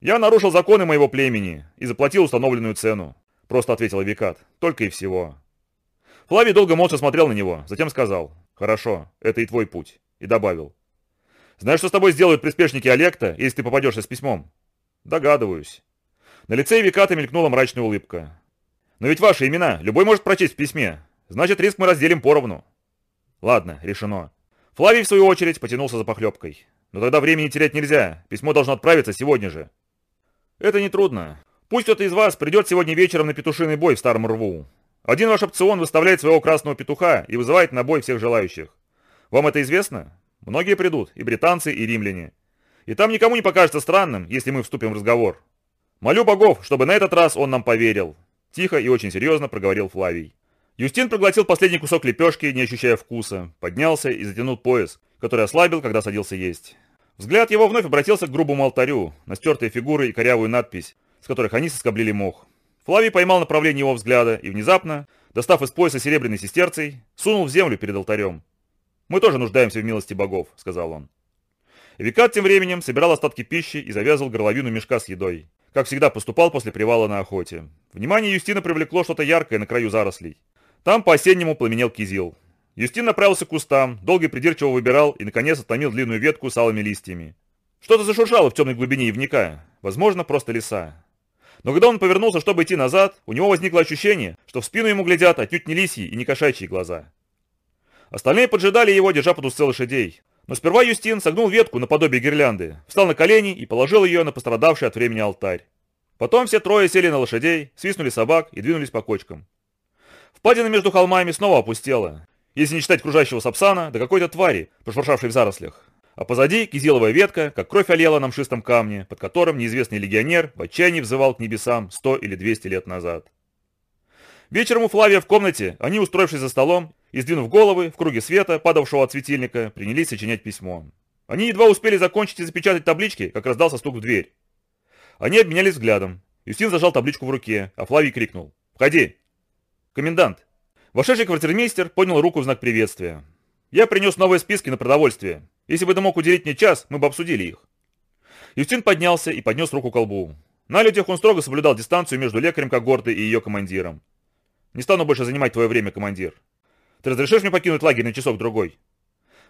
«Я нарушил законы моего племени и заплатил установленную цену», – просто ответил Эвикат. «Только и всего». Флавий долго молча смотрел на него, затем сказал «Хорошо, это и твой путь», и добавил «Знаешь, что с тобой сделают приспешники Олекта, если ты попадешься с письмом?» «Догадываюсь». На лице Эвиката мелькнула мрачная улыбка. «Но ведь ваши имена любой может прочесть в письме. Значит, риск мы разделим поровну». «Ладно, решено». Флавий, в свою очередь, потянулся за похлебкой. «Но тогда времени терять нельзя. Письмо должно отправиться сегодня же». «Это нетрудно. Пусть кто-то из вас придет сегодня вечером на петушиный бой в Старом Рву. Один ваш опцион выставляет своего красного петуха и вызывает на бой всех желающих. Вам это известно? Многие придут, и британцы, и римляне. И там никому не покажется странным, если мы вступим в разговор. Молю богов, чтобы на этот раз он нам поверил. Тихо и очень серьезно проговорил Флавий. Юстин проглотил последний кусок лепешки, не ощущая вкуса, поднялся и затянул пояс, который ослабил, когда садился есть. Взгляд его вновь обратился к грубому алтарю, на стертые фигуры и корявую надпись, с которых они соскоблили мох. Флавий поймал направление его взгляда и внезапно, достав из пояса серебряный сестерцей, сунул в землю перед алтарем. «Мы тоже нуждаемся в милости богов», — сказал он. Викат тем временем собирал остатки пищи и завязывал горловину мешка с едой. Как всегда поступал после привала на охоте. Внимание Юстина привлекло что-то яркое на краю зарослей. Там по-осеннему пламенел кизил. Юстин направился к кустам, долго и придирчиво выбирал и, наконец, оттомил длинную ветку с алыми листьями. Что-то зашуршало в темной глубине ивника. Возможно, просто леса. Но когда он повернулся, чтобы идти назад, у него возникло ощущение, что в спину ему глядят отнюдь не лисьи и не кошачьи глаза. Остальные поджидали его, держа под узцы лошадей. Но сперва Юстин согнул ветку наподобие гирлянды, встал на колени и положил ее на пострадавший от времени алтарь. Потом все трое сели на лошадей, свистнули собак и двинулись по кочкам. Впадина между холмами снова опустела, если не считать кружащего сапсана, да какой-то твари, прошуршавшей в зарослях а позади кизиловая ветка, как кровь олела на мшистом камне, под которым неизвестный легионер в отчаянии взывал к небесам сто или двести лет назад. Вечером у Флавия в комнате они, устроившись за столом и сдвинув головы в круге света, падавшего от светильника, принялись сочинять письмо. Они едва успели закончить и запечатать таблички, как раздался стук в дверь. Они обменялись взглядом. Юстин зажал табличку в руке, а Флавий крикнул «Входи!» «Комендант!» Вошедший квартирмейстер поднял руку в знак приветствия. «Я принес новые списки на продовольствие. Если бы ты мог уделить мне час, мы бы обсудили их». Юстин поднялся и поднес руку к колбу. На людях он строго соблюдал дистанцию между лекарем когорты и ее командиром. «Не стану больше занимать твое время, командир. Ты разрешишь мне покинуть лагерь на часок-другой?»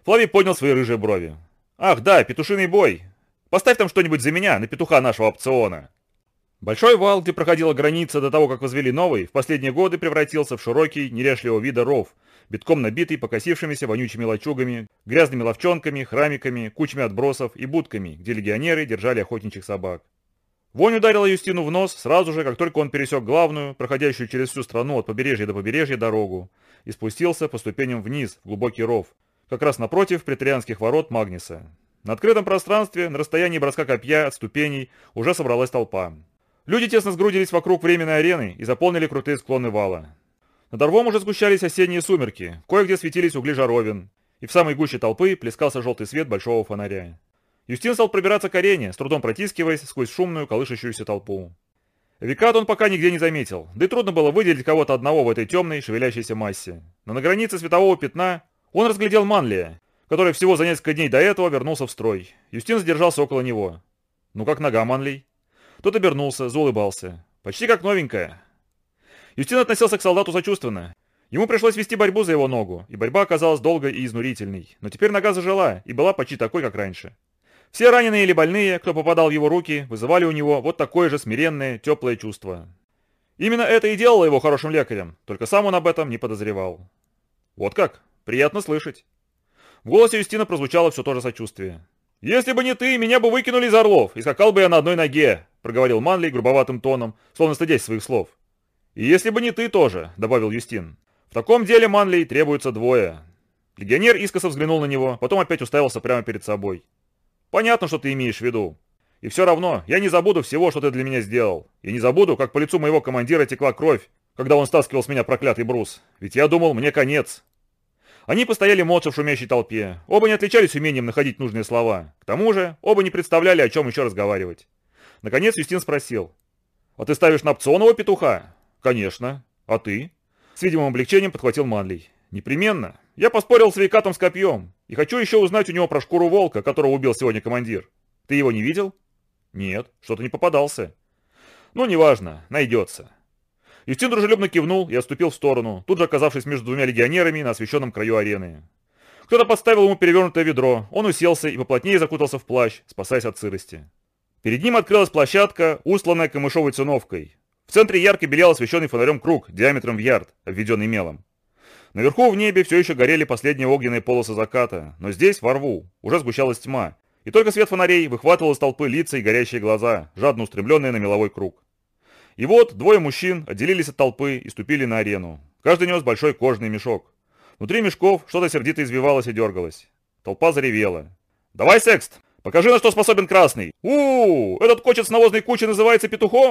Флавий поднял свои рыжие брови. «Ах, да, петушиный бой. Поставь там что-нибудь за меня, на петуха нашего опциона». Большой вал, где проходила граница до того, как возвели новый, в последние годы превратился в широкий, неряшливого вида ров, битком набитый покосившимися вонючими лачугами, грязными ловчонками, храмиками, кучами отбросов и будками, где легионеры держали охотничьих собак. Вонь ударила Юстину в нос сразу же, как только он пересек главную, проходящую через всю страну от побережья до побережья дорогу, и спустился по ступеням вниз, в глубокий ров, как раз напротив претарианских ворот Магниса. На открытом пространстве, на расстоянии броска копья от ступеней, уже собралась толпа. Люди тесно сгрудились вокруг временной арены и заполнили крутые склоны вала. Над Орвом уже сгущались осенние сумерки, кое-где светились угли жаровин, и в самой гуще толпы плескался желтый свет большого фонаря. Юстин стал пробираться к арене, с трудом протискиваясь сквозь шумную, колышащуюся толпу. Викат он пока нигде не заметил, да и трудно было выделить кого-то одного в этой темной, шевелящейся массе. Но на границе светового пятна он разглядел Манлия, который всего за несколько дней до этого вернулся в строй. Юстин задержался около него. «Ну как нога, Манлий?» Тот обернулся, заулыбался. «Почти как новенькая. Юстин относился к солдату сочувственно. Ему пришлось вести борьбу за его ногу, и борьба оказалась долгой и изнурительной. Но теперь нога зажила и была почти такой, как раньше. Все раненые или больные, кто попадал в его руки, вызывали у него вот такое же смиренное, теплое чувство. Именно это и делало его хорошим лекарем, только сам он об этом не подозревал. Вот как? Приятно слышать. В голосе Юстина прозвучало все то же сочувствие. «Если бы не ты, меня бы выкинули из орлов, и скакал бы я на одной ноге», проговорил Манли грубоватым тоном, словно стыдясь своих слов. «И если бы не ты тоже», — добавил Юстин. «В таком деле, Манлей, требуется двое». Легионер искоса взглянул на него, потом опять уставился прямо перед собой. «Понятно, что ты имеешь в виду. И все равно, я не забуду всего, что ты для меня сделал. И не забуду, как по лицу моего командира текла кровь, когда он стаскивал с меня проклятый брус. Ведь я думал, мне конец». Они постояли молча в шумящей толпе. Оба не отличались умением находить нужные слова. К тому же, оба не представляли, о чем еще разговаривать. Наконец Юстин спросил. «А ты ставишь на опционного петуха?» «Конечно. А ты?» С видимым облегчением подхватил Манлей. «Непременно. Я поспорил с Вейкатом с копьем. И хочу еще узнать у него про шкуру волка, которого убил сегодня командир. Ты его не видел?» «Нет, что-то не попадался». «Ну, неважно. Найдется». Юстин дружелюбно кивнул и отступил в сторону, тут же оказавшись между двумя легионерами на освещенном краю арены. Кто-то подставил ему перевернутое ведро, он уселся и поплотнее закутался в плащ, спасаясь от сырости. Перед ним открылась площадка, устланная камышовой циновкой. В центре ярко белел освещенный фонарем круг, диаметром в ярд, обведенный мелом. Наверху в небе все еще горели последние огненные полосы заката, но здесь, во рву, уже сгущалась тьма, и только свет фонарей выхватывал из толпы лица и горящие глаза, жадно устремленные на меловой круг. И вот двое мужчин отделились от толпы и ступили на арену. Каждый нес большой кожаный мешок. Внутри мешков что-то сердито извивалось и дергалось. Толпа заревела. «Давай, секст! Покажи, на что способен красный! у, -у, -у Этот кочет с навозной кучи называется петухом!»